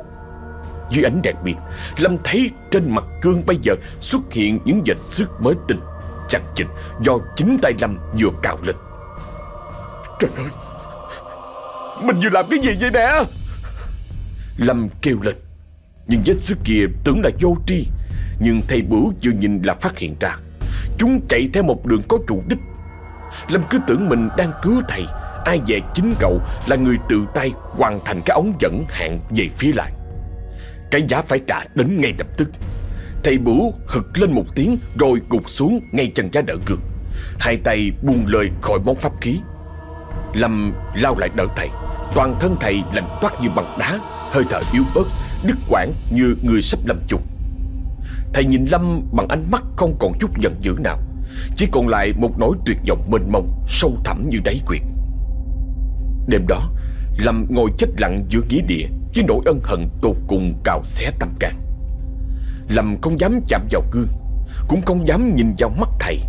Dưới ánh đèn pin, Lâm thấy trên mặt gương bây giờ Xuất hiện những vệt sức mới tinh. Chằng chịt do chính tay Lâm vừa cào lên. Trời ơi! Mình vừa làm cái gì vậy nè? Lâm kêu lên Nhưng vết xước kia tưởng là vô tri Nhưng thầy bửu chưa nhìn là phát hiện ra. Chúng chạy theo một đường có chủ đích. Lâm cứ tưởng mình đang cứu thầy Ai về chính cậu là người tự tay hoàn thành cái ống dẫn hạn về phía làng Cái giá phải trả đến ngay lập tức Thầy bửu hực lên một tiếng rồi gục xuống ngay chân giá đỡ gương Hai tay buông lời khỏi món pháp khí. Lâm lao lại đỡ thầy. Toàn thân thầy lạnh toát như bằng đá, Hơi thở yếu ớt, Đứt quãng như người sắp lâm chung. Thầy nhìn Lâm bằng ánh mắt không còn chút giận dữ nào, Chỉ còn lại một nỗi tuyệt vọng mênh mông, Sâu thẳm như đáy quyệt. Đêm đó, Lâm ngồi chết lặng giữa nghĩa địa Với nỗi ân hận tột cùng cào xé tâm can. Lâm không dám chạm vào gương, Cũng không dám nhìn vào mắt thầy.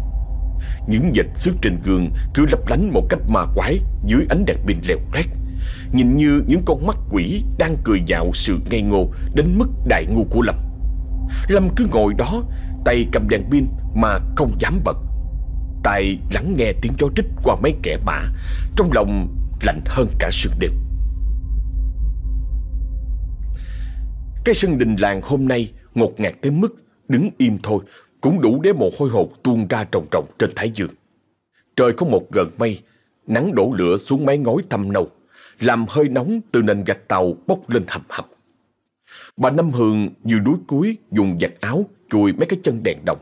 Những vệt xước trên gương Cứ lấp lánh một cách ma quái Dưới ánh đèn pin lèo lét Nhìn như những con mắt quỷ Đang cười dạo sự ngây ngô Đến mức đại ngu của Lâm. Lâm cứ ngồi đó, Tay cầm đèn pin mà không dám bật. Tai lắng nghe tiếng chó rít qua mấy kẻ mã Trong lòng lạnh hơn cả sương đêm. Cái sân đình làng hôm nay ngột ngạt tới mức đứng im thôi cũng đủ để mồ hôi hột tuôn ra trồng trồng trên thái dương. Trời có một gần mây, nắng đổ lửa xuống mái ngói thâm nâu, làm hơi nóng từ nền gạch tàu bốc lên hầm hập. Bà Năm Hường vừa đuối cuối dùng giặt áo chùi mấy cái chân đèn đồng,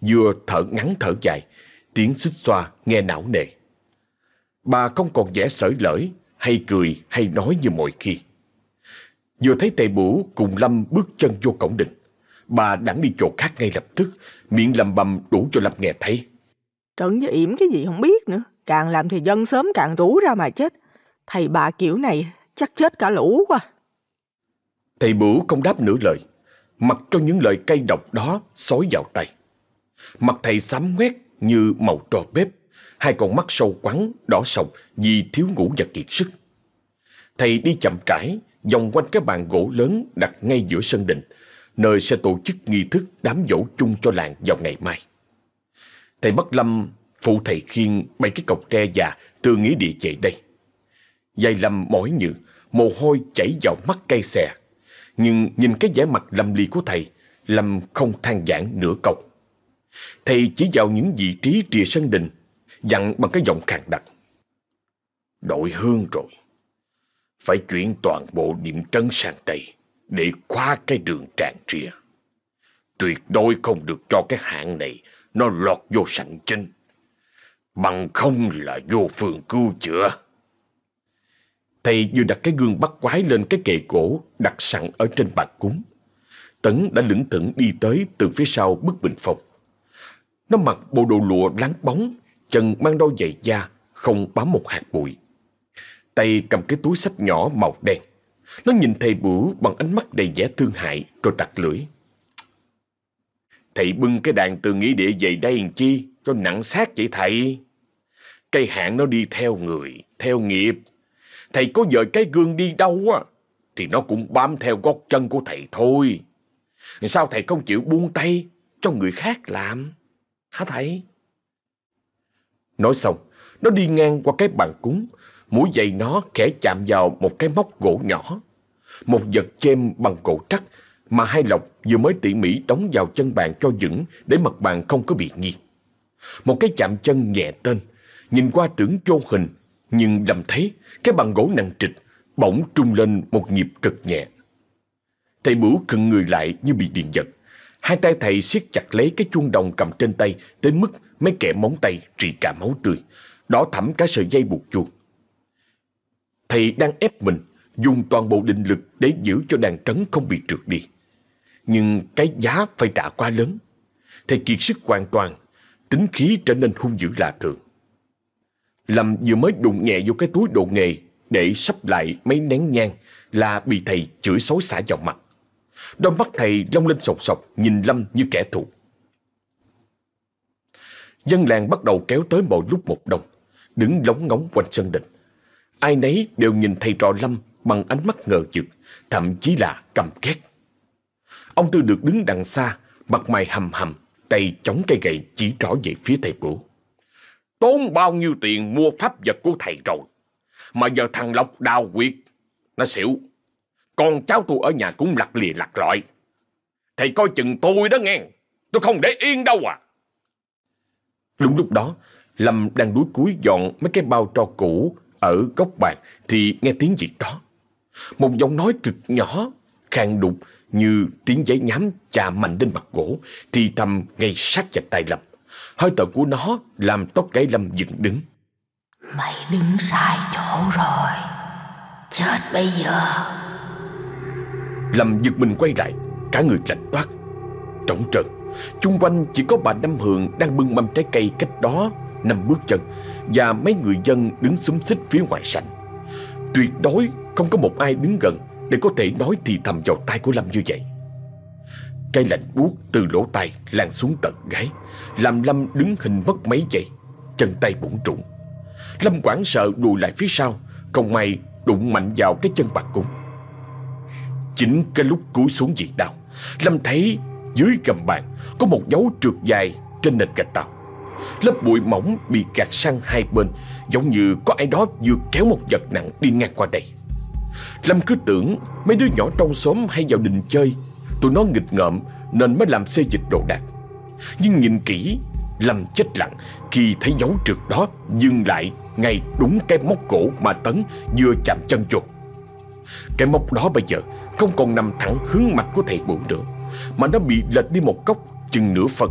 vừa thở ngắn thở dài, tiếng xích xoa nghe não nề. Bà không còn vẻ sởi lởi, hay cười hay nói như mọi khi. Vừa thấy tề bủ cùng Lâm bước chân vô cổng đình, bà đẳng đi chỗ khác ngay lập tức, miệng lầm bầm đủ cho Lâm nghe thấy. Trận với yểm cái gì không biết nữa, càng làm thì dân sớm càng rủ ra mà chết. Thầy bà kiểu này chắc chết cả lũ quá. Thầy bửu không đáp nửa lời, mặc cho những lời cay độc đó xối vào tay. Mặt thầy xám ngoét như màu trò bếp, hai con mắt sâu quắn, đỏ sòng vì thiếu ngủ và kiệt sức. Thầy đi chậm rãi, vòng quanh cái bàn gỗ lớn đặt ngay giữa sân đình, nơi sẽ tổ chức nghi thức đám dỗ chung cho làng vào ngày mai. Thầy Bất Lâm phụ thầy khiêng bay cái cọc tre già từ nghĩa địa chạy đây. dây Lâm mỏi nhừ, mồ hôi chảy vào mắt cây xè. Nhưng nhìn cái vẻ mặt lâm ly của thầy, Lâm không than giảng nửa câu. Thầy chỉ vào những vị trí rìa sân đình, dặn bằng cái giọng khàn đặc. Đội hương rồi, phải chuyển toàn bộ điểm trấn sang đây để khóa cái đường tràn trìa. Tuyệt đối không được cho cái hạng này nó lọt vô sảnh chính. Bằng không là vô phường cứu chữa. Thầy vừa đặt cái gương bắt quái lên cái kệ cổ đặt sẵn ở trên bàn cúng. Tấn đã lững thững đi tới từ phía sau bức bình phong. Nó mặc bộ đồ lụa láng bóng, chân mang đôi giày da, không bám một hạt bụi. Tay cầm cái túi sách nhỏ màu đen. Nó nhìn thầy bửu bằng ánh mắt đầy vẻ thương hại rồi tặc lưỡi. Thầy bưng cái đàn từ nghĩa địa về đây làm chi cho nặng xác vậy thầy. Cây hạn nó đi theo người, theo nghiệp. Thầy có dời cái gương đi đâu á, thì nó cũng bám theo gót chân của thầy thôi. Sao thầy không chịu buông tay cho người khác làm? Hả thầy? Nói xong, nó đi ngang qua cái bàn cúng, mũi giày nó khẽ chạm vào một cái móc gỗ nhỏ. Một vật chêm bằng gỗ trắc mà hai lộc vừa mới tỉ mỉ đóng vào chân bàn cho vững để mặt bàn không có bị nghiêng. Một cái chạm chân nhẹ tên, nhìn qua tưởng chôn hình, nhưng lầm thấy cái bàn gỗ nặng trịch bỗng trung lên một nhịp cực nhẹ. Thầy bửu khựng người lại như bị điện giật. Hai tay thầy siết chặt lấy cái chuông đồng cầm trên tay tới mức mấy kẻ móng tay rỉ cả máu tươi, đỏ thẳm cả sợi dây buộc chuông. Thầy đang ép mình dùng toàn bộ định lực để giữ cho đàn trấn không bị trượt đi. Nhưng cái giá phải trả quá lớn. Thầy kiệt sức hoàn toàn, tính khí trở nên hung dữ lạ thường. Lâm vừa mới đụng nhẹ vô cái túi đồ nghề để sắp lại mấy nén nhang là bị thầy chửi xối xả vào mặt. Đôi mắt thầy long lên sọc sọc nhìn Lâm như kẻ thù. Dân làng bắt đầu kéo tới mọi lúc một đông, đứng lóng ngóng quanh sân đình. Ai nấy đều nhìn thầy trò Lâm bằng ánh mắt ngờ vực, thậm chí là căm ghét. Ông Tư được đứng đằng xa, mặt mày hầm hầm, tay chống cây gậy chỉ rõ về phía thầy Bửu. Tốn bao nhiêu tiền mua pháp vật của thầy rồi. Mà giờ thằng Lộc đào quyệt, nó xỉu. Con cháu tôi ở nhà cũng lặt lìa lặt lọi. Thầy coi chừng tôi đó nghe. Tôi không để yên đâu à. Đúng lúc đó, Lâm đang đuối cúi dọn mấy cái bao tro cũ ở góc bàn thì nghe tiếng gì đó. Một giọng nói cực nhỏ, khàn đục như tiếng giấy nhám chạm mạnh lên mặt gỗ thì thầm ngay sát chạch tay Lâm. Hơi thở của nó làm tóc gáy Lâm dựng đứng. Mày đứng sai chỗ rồi. Chết bây giờ. Lâm giật mình quay lại, cả người lạnh toát. Trống trơn, chung quanh chỉ có bà Năm Hường đang bưng mâm trái cây cách đó năm bước chân và mấy người dân đứng xúm xích phía ngoài sảnh. Tuyệt đối không có một ai đứng gần để có thể nói thì thầm vào tai của Lâm như vậy. Cây lạnh buốt từ lỗ tai lan xuống tận gáy, làm Lâm đứng hình mất mấy giây, chân tay bủng trụng. Lâm quảng sợ lùi lại phía sau, không may đụng mạnh vào cái chân bàn cúng. Chính cái lúc cúi xuống diệt đau, Lâm thấy dưới gầm bàn có một dấu trượt dài trên nền gạch tàu. Lớp bụi mỏng bị gạt sang hai bên, giống như có ai đó vừa kéo một vật nặng đi ngang qua đây. Lâm cứ tưởng mấy đứa nhỏ trong xóm hay vào đình chơi, tụi nó nghịch ngợm nên mới làm xê dịch đồ đạc. Nhưng nhìn kỹ, Lâm chết lặng khi thấy dấu trượt đó dừng lại ngay đúng cái móc cổ mà Tấn vừa chạm chân chuột Cái móc đó bây giờ không còn nằm thẳng hướng mặt của thầy bụi nữa, mà nó bị lệch đi một góc chừng nửa phần,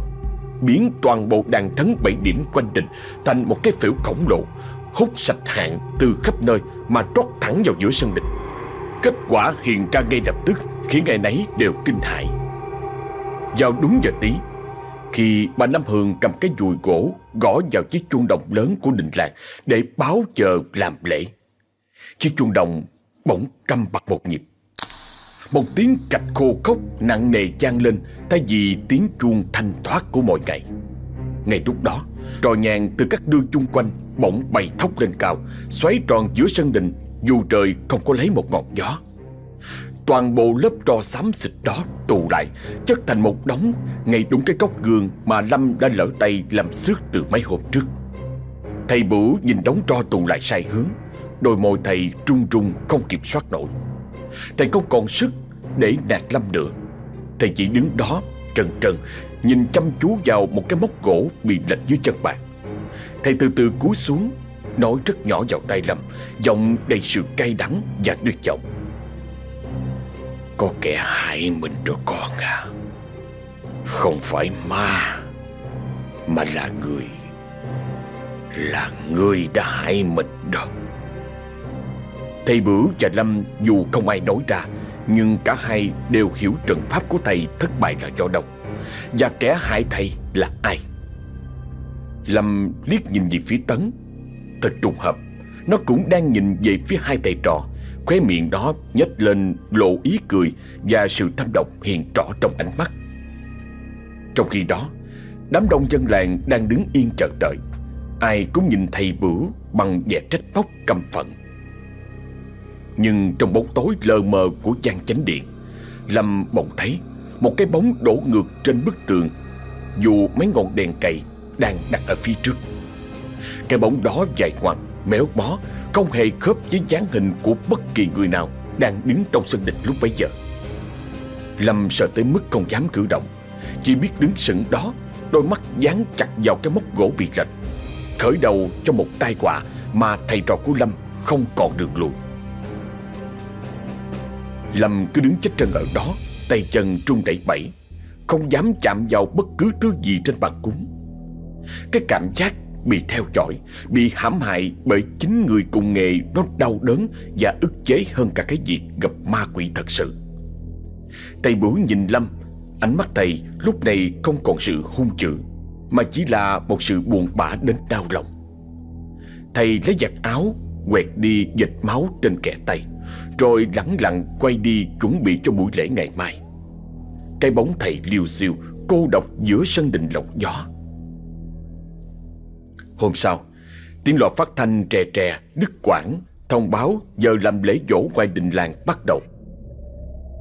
biến toàn bộ đàn trấn bảy điểm quanh đình thành một cái phễu khổng lồ, hút sạch hạn từ khắp nơi mà trót thẳng vào giữa sân đình. Kết quả hiện ra ngay lập tức khiến ai nấy đều kinh hãi. Vào đúng giờ tí, khi bà Năm Hường cầm cái dùi gỗ gõ vào chiếc chuông đồng lớn của đình làng để báo chờ làm lễ. Chiếc chuông đồng bỗng câm bặt một nhịp. Một tiếng cạch khô khốc nặng nề vang lên thay vì tiếng chuông thanh thoát của mọi ngày. Ngay lúc đó, trò nhàn từ các đưa chung quanh bỗng bay thốc lên cao, xoáy tròn giữa sân đình dù trời không có lấy một ngọn gió. Toàn bộ lớp tro xám xịt đó tụ lại Chất thành một đống Ngay đúng cái góc gương mà Lâm đã lỡ tay làm xước từ mấy hôm trước Thầy Bửu nhìn đống tro tụ lại sai hướng Đôi môi thầy trung trung không kiểm soát nổi Thầy không còn sức để nạt Lâm nữa. Thầy chỉ đứng đó trần trần, Nhìn chăm chú vào một cái móc gỗ bị lệch dưới chân bàn. Thầy từ từ cúi xuống, Nói rất nhỏ vào tay Lâm, Giọng đầy sự cay đắng và tuyệt vọng. Có kẻ hại mình rồi con à. Không phải ma, Mà là người. Là người đã hại mình đó Thầy Bửu và Lâm dù không ai nói ra, Nhưng cả hai đều hiểu trận pháp của thầy thất bại là do đâu Và kẻ hại thầy là ai? Lâm liếc nhìn về phía Tấn. Thật trùng hợp, Nó cũng đang nhìn về phía hai thầy trò. Khóe miệng đó nhếch lên lộ ý cười Và sự thâm độc hiện rõ trong ánh mắt. Trong khi đó, Đám đông dân làng đang đứng yên chờ đợi. Ai cũng nhìn thầy bửu bằng vẻ trách móc căm phận nhưng trong bóng tối lờ mờ của gian chánh điện Lâm bỗng thấy Một cái bóng đổ ngược trên bức tường Dù mấy ngọn đèn cầy đang đặt ở phía trước Cái bóng đó dài ngoằng, méo bó, không hề khớp với dáng hình của bất kỳ người nào đang đứng trong sân địch lúc bấy giờ. Lâm sợ tới mức không dám cử động, chỉ biết đứng sững đó, đôi mắt dán chặt vào cái móc gỗ bị lệch, khởi đầu cho một tai họa mà thầy trò của Lâm không còn đường lùi. Lâm cứ đứng chết chân ở đó, tay chân trung đẩy bẩy, không dám chạm vào bất cứ thứ gì trên bàn cúng. Cái cảm giác bị theo dõi, bị hãm hại bởi chính người cùng nghề nó đau đớn và ức chế hơn cả cái việc gặp ma quỷ thật sự. Thầy bửu nhìn Lâm, ánh mắt thầy lúc này không còn sự hung dữ, mà chỉ là một sự buồn bã đến đau lòng. Thầy lấy giặt áo, Quẹt đi dịch máu trên kẻ tay rồi lẳng lặng quay đi chuẩn bị cho buổi lễ ngày mai. Cái bóng thầy liều siêu Cô độc giữa sân đình lộng gió. Hôm sau, Tiếng loa phát thanh trè trè Đức Quảng Thông báo giờ làm lễ dỗ ngoài đình làng bắt đầu.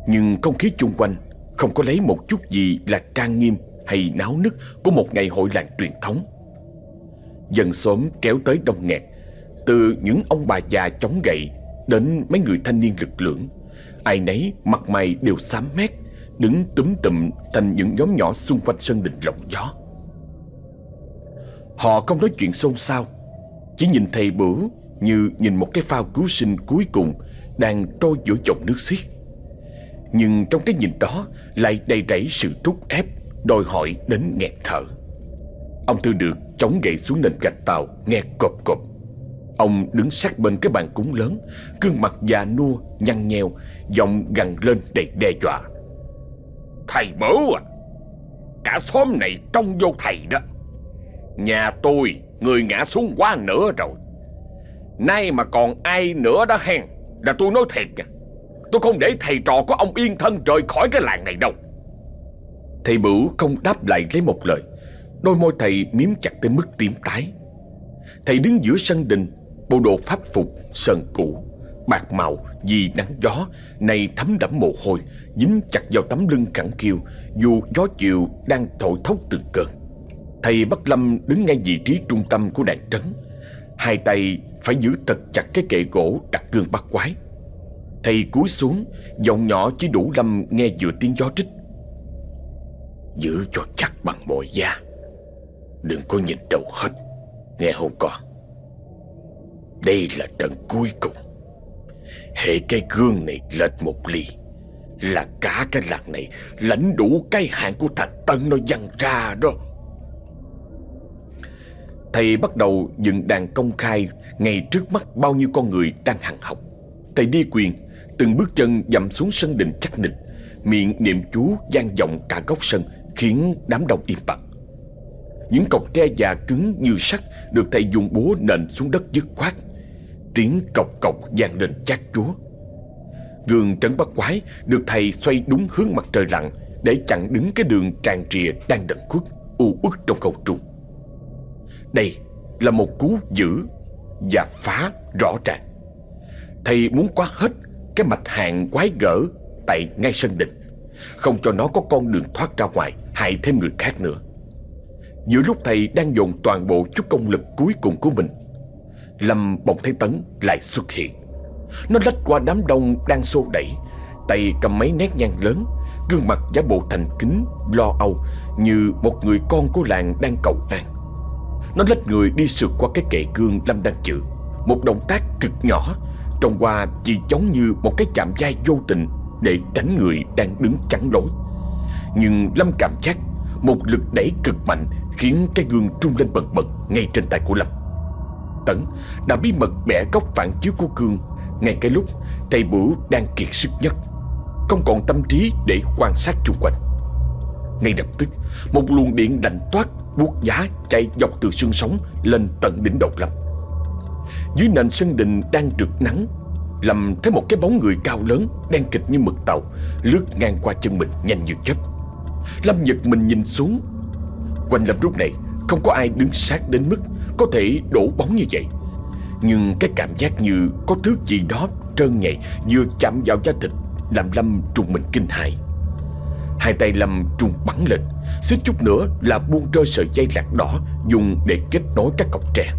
Nhưng không khí chung quanh Không có lấy một chút gì là trang nghiêm Hay náo nức Của một ngày hội làng truyền thống. Dân xóm kéo tới đông nghẹt, Từ những ông bà già chống gậy Đến mấy người thanh niên lực lưỡng. Ai nấy mặt mày đều xám mét, Đứng túm tụm thành những nhóm nhỏ xung quanh sân đình lộng gió. Họ không nói chuyện xôn xao, Chỉ nhìn thầy bữa như nhìn một cái phao cứu sinh cuối cùng Đang trôi giữa dòng nước xiết. Nhưng trong cái nhìn đó Lại đầy rẫy sự trút ép, Đòi hỏi đến nghẹt thở. Ông Tư được chống gậy xuống nền gạch tàu, Nghe cộp cộp. Ông đứng sát bên cái bàn cúng lớn Gương mặt già nua, nhăn nheo Giọng gằn lên đầy đe dọa. Thầy bố à Cả xóm này trông vô thầy đó. Nhà tôi Người ngã xuống quá nữa rồi. Nay mà còn ai nữa đó hen Là tôi nói thiệt à. Tôi không để thầy trò của ông yên thân rời khỏi cái làng này đâu. Thầy Bửu không đáp lại lấy một lời. Đôi môi thầy miếm chặt tới mức tím tái. Thầy đứng giữa sân đình Bộ đồ pháp phục, sơn cũ Bạc màu vì nắng gió Này thấm đẫm mồ hôi, Dính chặt vào tấm lưng cẳng kiêu Dù gió chiều đang thổi thốc từng cơn. Thầy Bắc Lâm đứng ngay vị trí trung tâm của đàn trấn. Hai tay phải giữ thật chặt cái kệ gỗ đặt gương bắt quái. Thầy cúi xuống, Giọng nhỏ chỉ đủ Lâm nghe vừa tiếng gió trích. Giữ cho chắc bằng mọi da, Đừng có nhìn đầu hết, Nghe không con? Đây là trận cuối cùng Hệ cái gương này lệch một ly Là cả cái làng này Lãnh đủ cái hạn của thạch Tân nó văng ra đó Thầy bắt đầu dựng đàn công khai ngay trước mắt bao nhiêu con người đang hằng học. Thầy đi quyền, từng bước chân dầm xuống sân đình chắc nịch, miệng niệm chú gian vọng cả góc sân khiến đám đông im bặt. Những cọc tre già cứng như sắt được thầy dùng búa nện xuống đất dứt khoát. Tiếng cọc cọc vang lên chát chúa. Gương trấn bắt quái được thầy xoay đúng hướng mặt trời lặn để chặn đứng cái đường tràn trịa đang đần khuất u uất trong không trung. Đây là một cú giữ và phá rõ ràng. Thầy muốn quát hết cái mạch hàng quái gở tại ngay sân đình, không cho nó có con đường thoát ra ngoài hại thêm người khác nữa. Giữa lúc thầy đang dồn toàn bộ chút công lực cuối cùng của mình, Lâm bỗng thấy Tấn lại xuất hiện. Nó lách qua đám đông đang xô đẩy, tay cầm mấy nét nhang lớn, gương mặt giả bộ thành kính, lo âu như một người con của làng đang cầu an. Nó lách người đi sượt qua cái kệ gương Lâm đang chữ Một động tác cực nhỏ Trông qua chỉ giống như một cái chạm vai vô tình Để tránh người đang đứng chắn lối Nhưng Lâm cảm giác Một lực đẩy cực mạnh Khiến cái gương trung lên bật bật Ngay trên tay của Lâm Tấn đã bí mật bẻ góc phản chiếu của gương Ngay cái lúc thầy bửu đang kiệt sức nhất Không còn tâm trí để quan sát chung quanh Ngay lập tức Một luồng điện lạnh toát buốt giá chạy dọc từ xương sống lên tận đỉnh đầu Lâm. Dưới nền sân đình đang trượt nắng, Lâm thấy một cái bóng người cao lớn, đen kịch như mực tàu, lướt ngang qua chân mình nhanh như chớp. Lâm giật mình nhìn xuống. Quanh Lâm lúc này, không có ai đứng sát đến mức có thể đổ bóng như vậy. Nhưng cái cảm giác như có thứ gì đó trơn nhạy vừa chạm vào da thịt, làm Lâm trùng mình kinh hãi. Hai tay Lâm trùng bắn lên, Xích chút nữa là buông rơi sợi dây lạc đỏ Dùng để kết nối các cọc tre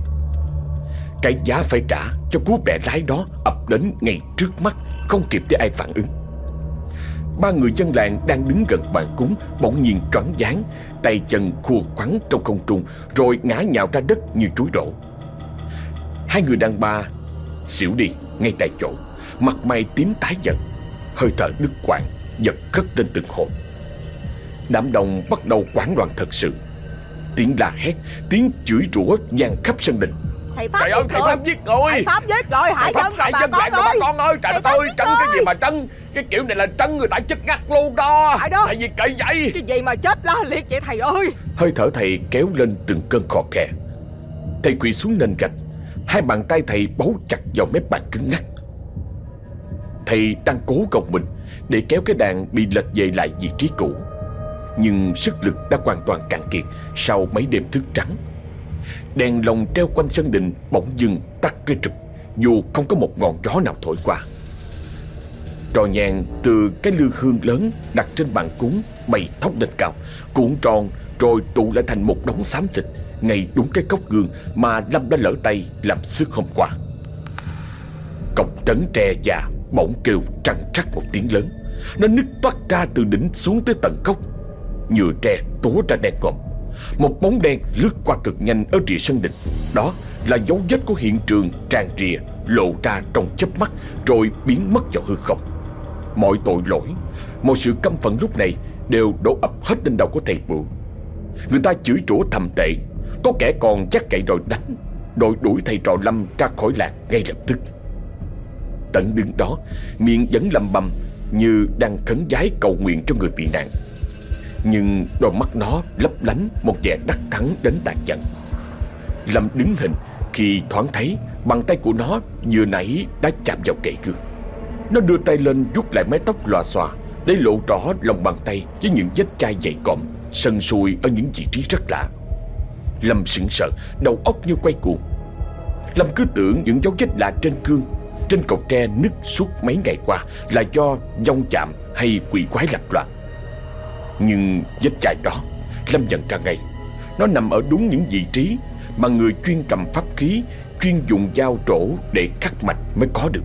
Cái giá phải trả cho cú bẻ lái đó ập đến ngay trước mắt, Không kịp để ai phản ứng Ba người dân làng đang đứng gần bàn cúng Bỗng nhiên choáng váng Tay chân khua quắn trong không trung Rồi ngã nhào ra đất như chuối đổ. Hai người đàn bà xỉu đi ngay tại chỗ. Mặt mày tím tái dần, Hơi thở đứt quãng Giật cất lên từng hồn Đám đông bắt đầu quảng loạn thật sự. Tiếng la hét Tiếng chửi rủa vang khắp sân đình. Thầy Pháp Trời ơi thầy Pháp giết người. Thầy Pháp giết người hại dân rồi bà con ơi bà con ơi. Trời đất ơi trân cái gì mà trân Cái kiểu này là trân người ta chết ngắt luôn đó. Tại đó. Tại vì cậy vậy. Cái gì mà chết la liệt vậy thầy ơi? Hơi thở thầy kéo lên từng cơn khò khè. Thầy quỳ xuống nền gạch. Hai bàn tay thầy bấu chặt vào mép bàn cứng ngắc Thầy đang cố gồng mình Để kéo cái đàn bị lệch về lại vị trí cũ. Nhưng sức lực đã hoàn toàn cạn kiệt Sau mấy đêm thức trắng Đèn lồng treo quanh sân đình Bỗng dưng tắt cái trực Dù không có một ngọn gió nào thổi qua Trò nhang từ cái lư hương lớn đặt trên bàn cúng bay thốc lên cao, cuộn tròn rồi tụ lại thành một đống xám xịt ngay đúng cái cốc gương mà Lâm đã lỡ tay làm sức hôm qua. Cọc trấn tre già bỗng kêu trăng trắc một tiếng lớn. Nó nứt toát ra từ đỉnh xuống tới tận cốc. Nhựa tre tố ra đen ngòm. Một bóng đen lướt qua cực nhanh ở rìa sân đình, Đó là dấu vết của hiện trường tràn rìa lộ ra trong chớp mắt rồi biến mất vào hư không. Mọi tội lỗi Mọi sự căm phẫn lúc này Đều đổ ập hết lên đầu của thầy bửu Người ta chửi rủa thầm tệ Có kẻ còn chắc cậy rồi đánh Đội đuổi thầy trò Lâm ra khỏi làng ngay lập tức. Tận đứng đó Miệng vẫn lầm bầm Như đang khấn giái cầu nguyện cho người bị nạn. Nhưng đôi mắt nó lấp lánh Một vẻ đắc thắng đến tàn nhẫn. Lâm đứng hình Khi thoáng thấy Bàn tay của nó vừa nãy đã chạm vào kệ gương nó đưa tay lên vuốt lại mái tóc lòa xòa Để lộ rõ lòng bàn tay Với những vết chai dày cộm Sần sùi ở những vị trí rất lạ. Lâm sững sờ, Đầu óc như quay cuồng. Lâm cứ tưởng những dấu vết lạ trên cương, Trên cột tre nứt suốt mấy ngày qua Là do dông chạm hay quỷ quái làm loạn. Nhưng vết chai đó, Lâm nhận ra ngay. Nó nằm ở đúng những vị trí Mà người chuyên cầm pháp khí, Chuyên dùng dao trổ để cắt mạch mới có được.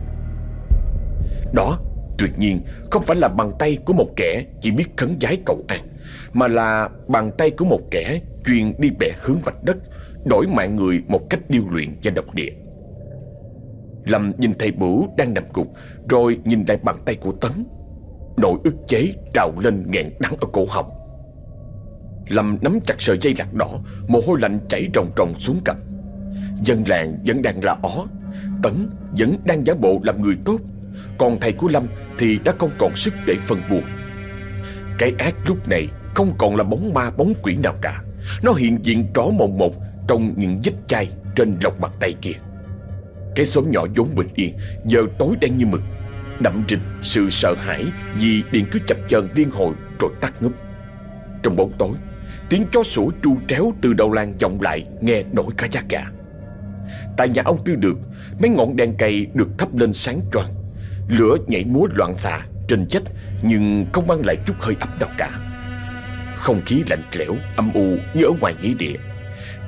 Đó, tuyệt nhiên, không phải là bàn tay của một kẻ chỉ biết khấn giái cầu an, Mà là bàn tay của một kẻ chuyên đi bẻ hướng mạch đất, Đổi mạng người một cách điêu luyện và độc địa. Lâm nhìn thầy bửu đang nằm cục Rồi nhìn lại bàn tay của Tấn. Nỗi ức chế trào lên nghẹn đắng ở cổ họng. Lâm nắm chặt sợi dây lạc đỏ, Mồ hôi lạnh chảy ròng ròng xuống cằm. Dân làng vẫn đang là ó, Tấn vẫn đang giả bộ làm người tốt. Còn thầy của Lâm thì đã không còn sức để phân buồn Cái ác lúc này không còn là bóng ma, bóng quỷ nào cả. Nó hiện diện rõ mồn một trong những vết chai trên lòng bàn tay kia. Cái xóm nhỏ vốn bình yên, Giờ tối đen như mực. Đậm rịch sự sợ hãi Vì điện cứ chập chờn liên hồi rồi tắt ngúp Trong bóng tối, Tiếng chó sủa tru tréo từ đầu làng vọng lại, Nghe nổi cả da gà. Tại nhà ông Tư Được, Mấy ngọn đèn cày được thắp lên sáng choang. Lửa nhảy múa loạn xạ, trên chết, Nhưng không mang lại chút hơi ấm nào cả. Không khí lạnh lẽo, âm u như ở ngoài nghĩa địa.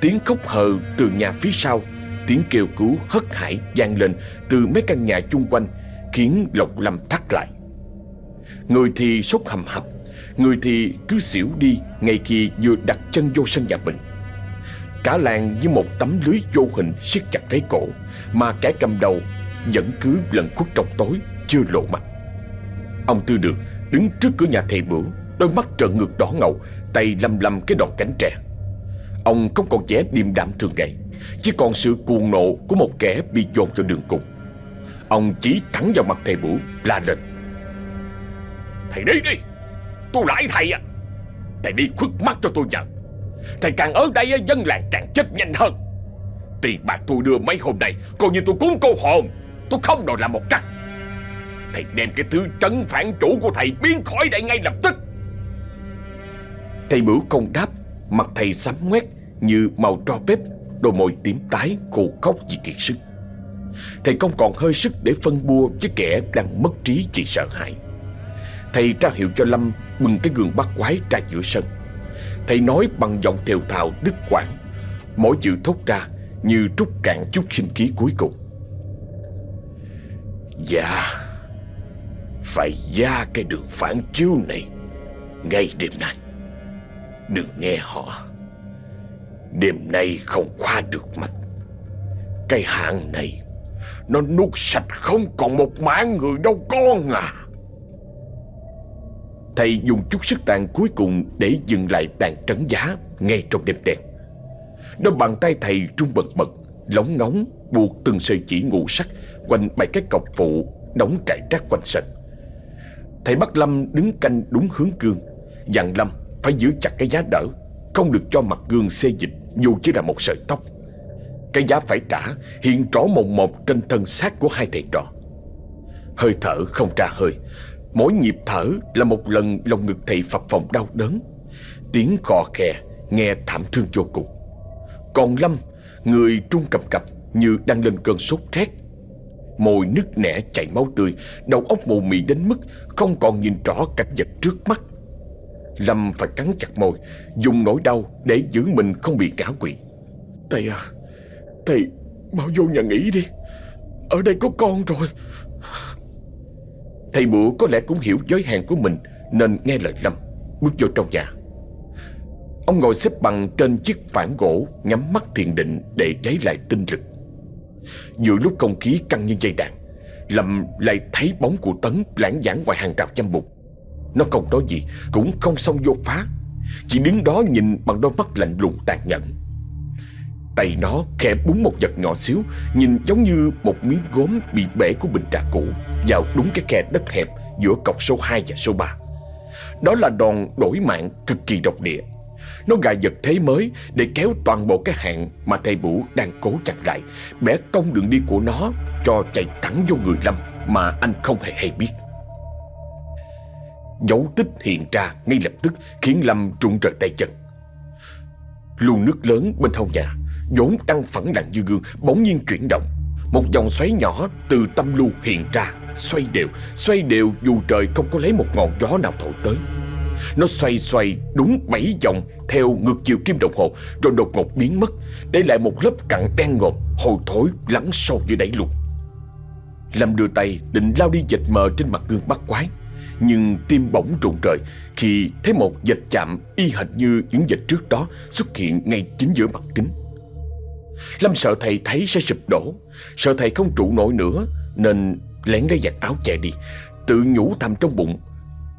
Tiếng khóc hờ từ nhà phía sau, Tiếng kêu cứu hất hải vang lên Từ mấy căn nhà chung quanh Khiến Lộc Lâm thắt lại. Người thì sốt hầm hập, Người thì cứ xỉu đi Ngay khi vừa đặt chân vô sân nhà mình. Cả làng như một tấm lưới vô hình siết chặt lấy cổ, Mà kẻ cầm đầu vẫn cứ lần khuất trong tối, chưa lộ mặt. Ông Tư Được đứng trước cửa nhà thầy bửu, Đôi mắt trợn ngược đỏ ngầu, Tay lăm lăm cái đòn cánh tre. Ông không còn vẻ điềm đạm thường ngày, Chỉ còn sự cuồng nộ của một kẻ bị dồn vào đường cùng. Ông chỉ thẳng vào mặt thầy bửu la lên. Thầy đi đi, Tôi lại thầy à Thầy đi khuất mắt cho tôi nhận. Thầy càng ở đây dân làng càng chết nhanh hơn. Tiền bạc tôi đưa mấy hôm nay, Coi như tôi cúng cô hồn, Tôi không đòi làm một cắt Thầy đem cái thứ trấn phản chủ của thầy biến khỏi đây ngay lập tức. Thầy bửu không đáp, Mặt thầy xám ngoét Như màu tro bếp, Đôi môi tím tái khô khóc vì kiệt sức. Thầy không còn hơi sức để phân bua với kẻ đang mất trí vì sợ hãi Thầy ra hiệu cho Lâm bừng cái gương bắt quái ra giữa sân Thầy nói bằng giọng thều thào đứt quãng, Mỗi chữ thốt ra như trút cạn chút sinh khí cuối cùng Dạ phải ra cái đường phản chiếu này ngay đêm nay. Đừng nghe họ. Đêm nay không qua được mạch. Cái hạng này nó nuốt sạch không còn một mạng người đâu con à. Thầy dùng chút sức tàn cuối cùng để dừng lại đàn trấn giá ngay trong đêm đen. Đôi bàn tay thầy trung bật bật, lóng ngóng buộc từng sợi chỉ ngũ sắc quanh bảy cái cọc phụ đóng trại rác quanh sân. Thầy bắt Lâm đứng canh đúng hướng gương Dặn Lâm phải giữ chặt cái giá đỡ Không được cho mặt gương xê dịch Dù chỉ là một sợi tóc cái giá phải trả, hiện rõ mồn một trên thân xác của hai thầy trò. Hơi thở không ra hơi. Mỗi nhịp thở là một lần lòng ngực thầy phập phồng đau đớn. Tiếng khò khè, nghe thảm thương vô cùng. Còn Lâm, Người trung cầm cập như đang lên cơn sốt rét. Môi nứt nẻ chảy máu tươi, Đầu óc mù mị đến mức Không còn nhìn rõ cảnh vật trước mắt. Lâm phải cắn chặt môi, Dùng nỗi đau để giữ mình không bị ngã quỵ. Thầy à Thầy, mau vô nhà nghỉ đi. Ở đây có con rồi. Thầy bữa có lẽ cũng hiểu giới hạn của mình, Nên nghe lời Lâm, Bước vô trong nhà. Ông ngồi xếp bằng trên chiếc phản gỗ, Nhắm mắt thiền định để lấy lại tinh lực. Giữa lúc không khí căng như dây đàn, Lâm lại thấy bóng của Tấn lãng giảng ngoài hàng rào chăm bụng Nó không nói gì, Cũng không xong vô phá. Chỉ đứng đó nhìn bằng đôi mắt lạnh lùng tàn nhẫn. Tay nó khẽ búng một vật nhỏ xíu, Nhìn giống như một miếng gốm bị bể của bình trà cũ, Vào đúng cái khe đất hẹp giữa cọc số 2 và số 3 Đó là đòn đổi mạng cực kỳ độc địa. Nó gài giật thế mới để kéo toàn bộ cái hạn mà thầy Bủ đang cố chặn lại, Bẻ cong đường đi của nó cho chạy thẳng vô người Lâm mà anh không hề hay biết. Dấu tích hiện ra ngay lập tức khiến Lâm trụng trời tay chân. Luồng nước lớn bên hông nhà vốn đang phẳng lặng như gương, bỗng nhiên chuyển động. Một dòng xoáy nhỏ từ tâm lưu hiện ra, xoay đều xoay đều dù trời không có lấy một ngọn gió nào thổi tới. Nó xoay xoay đúng bảy vòng theo ngược chiều kim đồng hồ, rồi đột ngột biến mất, để lại một lớp cặn đen ngòm, hồi thối lắng sâu dưới đáy luôn lâm đưa tay định lao đi dệt mờ trên mặt gương bắt quái, nhưng tim bỗng rụng trời khi thấy một dệt chạm y hệt như những dệt trước đó xuất hiện ngay chính giữa mặt kính. Lâm sợ thầy thấy sẽ sụp đổ. Sợ thầy không trụ nổi nữa, Nên lén lấy giặt áo chạy đi. Tự nhủ thầm trong bụng,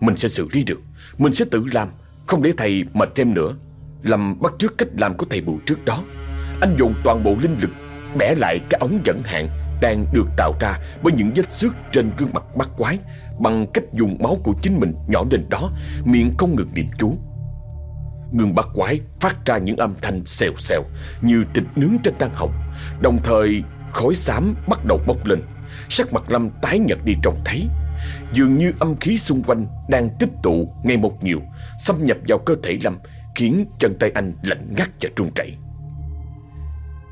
Mình sẽ xử lý được. Mình sẽ tự làm, Không để thầy mệt thêm nữa. Lâm bắt trước cách làm của thầy bù trước đó. Anh dùng toàn bộ linh lực, Bẻ lại cái ống dẫn hạn Đang được tạo ra bởi những vết xước trên gương mặt bắt quái Bằng cách dùng máu của chính mình nhỏ lên đó, Miệng không ngừng niệm chú. Gương bắt quái phát ra những âm thanh xèo xèo Như thịt nướng trên tan hồng. Đồng thời, khói xám bắt đầu bốc lên. Sắc mặt Lâm tái nhật đi trông thấy. Dường như âm khí xung quanh đang tích tụ ngày một nhiều, Xâm nhập vào cơ thể Lâm, Khiến chân tay anh lạnh ngắt và trung chảy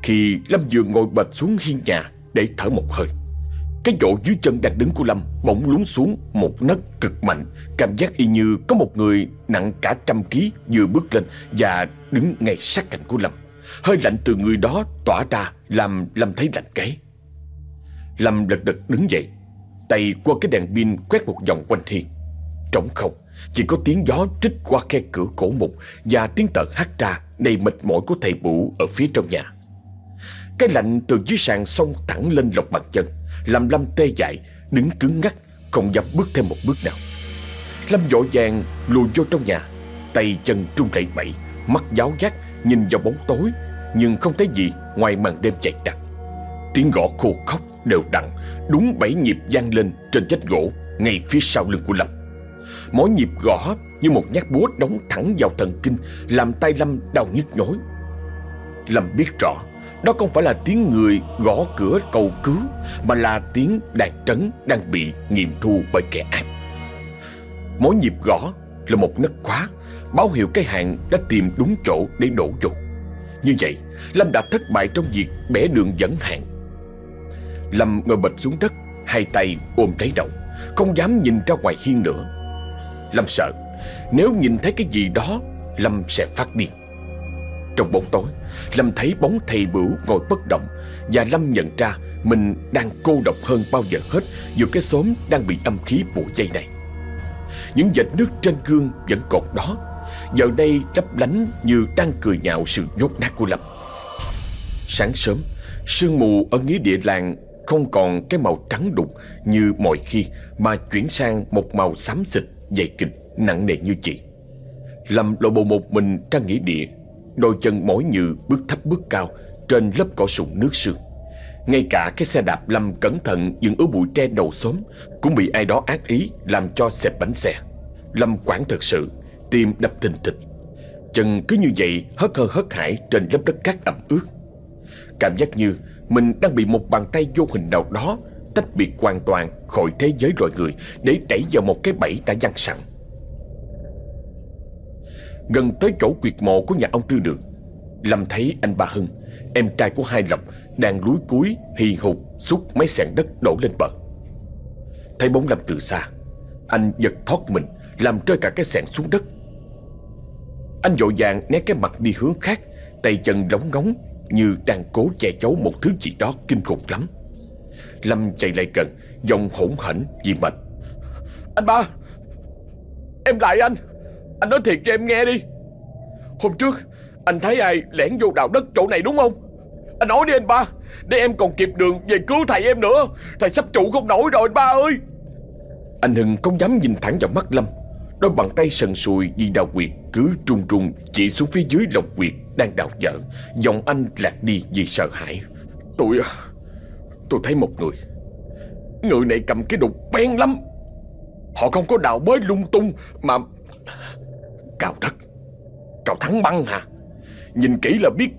Khi Lâm vừa ngồi bệt xuống hiên nhà Để thở một hơi cái chỗ dưới chân đang đứng của Lâm bỗng lún xuống một nấc cực mạnh. Cảm giác y như có một người nặng cả trăm ký vừa bước lên Và đứng ngay sát cạnh của Lâm. Hơi lạnh từ người đó tỏa ra làm Lâm thấy lạnh cái. Lâm lật đật đứng dậy, Tay qua cái đèn pin quét một vòng quanh thiên. Trống không, Chỉ có tiếng gió trích qua khe cửa cổ mục Và tiếng tợn hát ra đầy mệt mỏi của thầy bụ ở phía trong nhà. Cái lạnh từ dưới sàn sông thẳng lên lọc bàn chân làm Lâm tê dại, Đứng cứng ngắc, Không dám bước thêm một bước nào. Lâm vội vàng lùi vô trong nhà, Tay chân trung lẩy bẩy Mắt giáo giác, nhìn vào bóng tối, Nhưng không thấy gì ngoài màn đêm chạy đặc. Tiếng gõ khô khóc đều đặn, Đúng bảy nhịp vang lên trên vách gỗ, Ngay phía sau lưng của Lâm. Mỗi nhịp gõ như một nhát búa đóng thẳng vào thần kinh, Làm tay Lâm đau nhức nhối. Lâm biết rõ đó không phải là tiếng người gõ cửa cầu cứu, Mà là tiếng đàn trấn đang bị nghiệm thu bởi kẻ ác. Mỗi nhịp gõ là một nấc khóa, Báo hiệu cái hàng đã tìm đúng chỗ để đổ vô. Như vậy, Lâm đã thất bại trong việc bẻ đường dẫn hàng Lâm ngồi bệt xuống đất, Hai tay ôm lấy đầu, Không dám nhìn ra ngoài hiên nữa. Lâm sợ, Nếu nhìn thấy cái gì đó, Lâm sẽ phát điên trong bóng tối. Lâm thấy bóng thầy bửu ngồi bất động Và Lâm nhận ra mình đang cô độc hơn bao giờ hết Dù cái xóm đang bị âm khí bùa dây này. Những vệt nước trên gương vẫn còn đó. Giờ đây lấp lánh như đang cười nhạo sự dốt nát của Lâm. Sáng sớm Sương mù ở nghĩa địa làng không còn cái màu trắng đục như mọi khi Mà chuyển sang một màu xám xịt, dày kịch, nặng nề như chị. Lâm lộ bộ một mình ra nghĩa địa. Đôi chân mỏi như bước thấp bước cao Trên lớp cỏ sụn nước sương. Ngay cả cái xe đạp Lâm cẩn thận dừng ở bụi tre đầu xóm Cũng bị ai đó ác ý Làm cho xẹp bánh xe. Lâm quảng thật sự, Tim đập thình thịch. Chân cứ như vậy hớt hơ hớt hải Trên lớp đất cát ẩm ướt. Cảm giác như mình đang bị một bàn tay vô hình nào đó tách biệt hoàn toàn khỏi thế giới loài người để đẩy vào một cái bẫy đã dăng sẵn. Gần tới chỗ quyệt mộ của nhà ông Tư Đường, Lâm thấy anh Ba Hưng, em trai của Hai Lộc, đang lúi cúi hì hục xúc mấy sàn đất đổ lên bờ. Thấy bóng Lâm từ xa, anh giật thoát mình, làm rơi cả cái sàn xuống đất. Anh vội vàng né cái mặt đi hướng khác, tay chân lóng ngóng như đang cố che giấu một thứ gì đó kinh khủng lắm. Lâm chạy lại gần Giọng hỗn hển vì mệt Anh ba Em lại anh anh nói thiệt cho em nghe đi. Hôm trước, anh thấy ai lẻn vô đào đất chỗ này đúng không? Anh nói đi anh ba, Để em còn kịp đường về cứu thầy em nữa. Thầy sắp trụ không nổi rồi anh ba ơi. Anh Hưng không dám nhìn thẳng vào mắt Lâm. Đôi bàn tay sần sùi vì đào quyệt Cứ trung trung chỉ xuống phía dưới lòng quyệt Đang đào dở Giọng anh lạc đi vì sợ hãi. Tôi à, Tôi thấy một người. Người này cầm cái đục bén lắm. Họ không có đào bới lung tung Mà Cào đất. Cào thắng băng hả? Nhìn kỹ là biết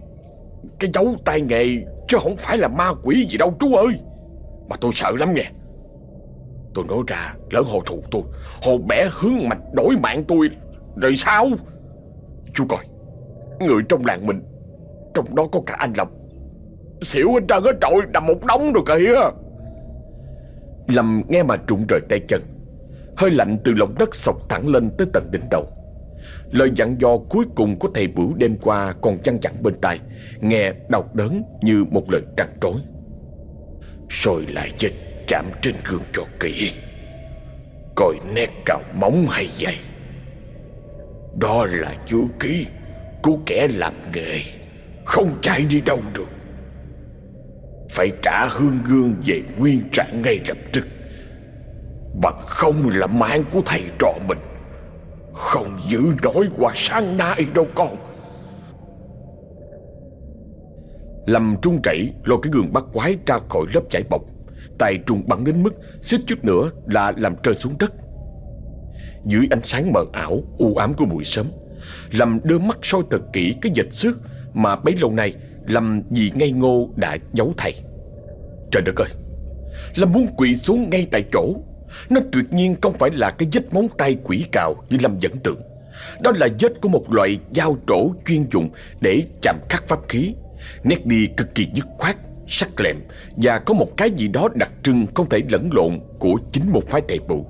Cái dấu tay nghề Chứ không phải là ma quỷ gì đâu, chú ơi. Mà tôi sợ lắm nghe. Tôi nói ra, lỡ hồ thù tôi Hồ bẻ hướng mạch đổi mạng tôi, Rồi sao? Chú coi, Người trong làng mình, Trong đó có cả anh Lâm. Xỉu hết trơn hết trội Nằm một đống rồi kìa. Lâm nghe mà trụng rời tay chân. Hơi lạnh từ lòng đất sọc thẳng lên tới tận đỉnh đầu. Lời dặn dò cuối cùng của thầy Bửu đêm qua còn chăn chặn bên tai, Nghe đau đớn như một lời trăn trối. Rồi lại dịch chạm trên gương cho kỹ Coi nét cào móng hay vậy. Đó là chữ ký của kẻ làm nghề, Không chạy đi đâu được. Phải trả hương gương về nguyên trạng ngay lập tức, Bằng không là mạng của thầy trò mình. Không giữ nổi qua sáng nay đâu con. Lâm trung chảy lôi cái gương bắt quái ra khỏi lớp giải bọc. Tay trung bắn đến mức xích chút nữa là làm rơi xuống đất. Dưới ánh sáng mờ ảo, u ám của buổi sớm Lâm đưa mắt soi thật kỹ cái dịch xước Mà bấy lâu nay Lâm vì ngây ngô đã giấu thầy. Trời đất ơi! Lâm muốn quỵ xuống ngay tại chỗ nó tuyệt nhiên không phải là cái vết móng tay quỷ cào như Lâm dẫn tưởng. Đó là vết của một loại dao trổ chuyên dụng để chạm khắc pháp khí. Nét đi cực kỳ dứt khoát, sắc lẹm Và có một cái gì đó đặc trưng không thể lẫn lộn của chính một phái tề bù.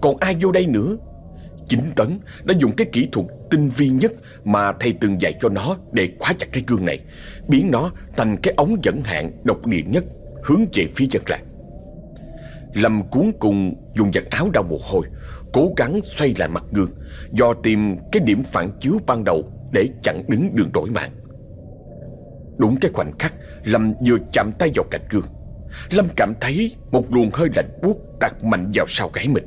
Còn ai vô đây nữa? Chính Tấn đã dùng cái kỹ thuật tinh vi nhất mà thầy từng dạy cho nó để khóa chặt cái gương này, biến nó thành cái ống dẫn hạn độc địa nhất hướng về phía dân làng. Lâm cuốn cùng dùng giật áo đau mồ hôi, cố gắng xoay lại mặt gương, do tìm cái điểm phản chiếu ban đầu để chặn đứng đường đổi mạng. Đúng cái khoảnh khắc Lâm vừa chạm tay vào cạnh gương. Lâm cảm thấy một luồng hơi lạnh buốt tạt mạnh vào sau gáy mình.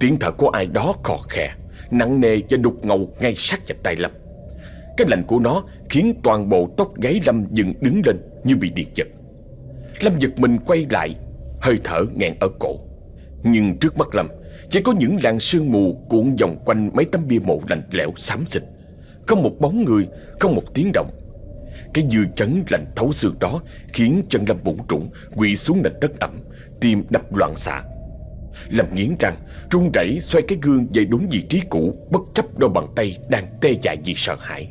Tiếng thở của ai đó khò khè Nặng nề và đục ngầu ngay sát vào tay Lâm. Cái lạnh của nó khiến toàn bộ tóc gáy Lâm dựng đứng lên như bị điện giật. Lâm giật mình quay lại Hơi thở nghẹn ở cổ. Nhưng trước mắt Lâm, Chỉ có những làn sương mù cuộn vòng quanh mấy tấm bia mộ lạnh lẽo xám xịt. Không một bóng người Không một tiếng động. Cái dư chấn lạnh thấu xương đó Khiến chân Lâm bụng trũng Quỵ xuống nền đất ẩm, Tim đập loạn xạ. Lâm nghiến răng, run rẩy xoay cái gương về đúng vị trí cũ, Bất chấp đôi bàn tay đang tê dại vì sợ hãi.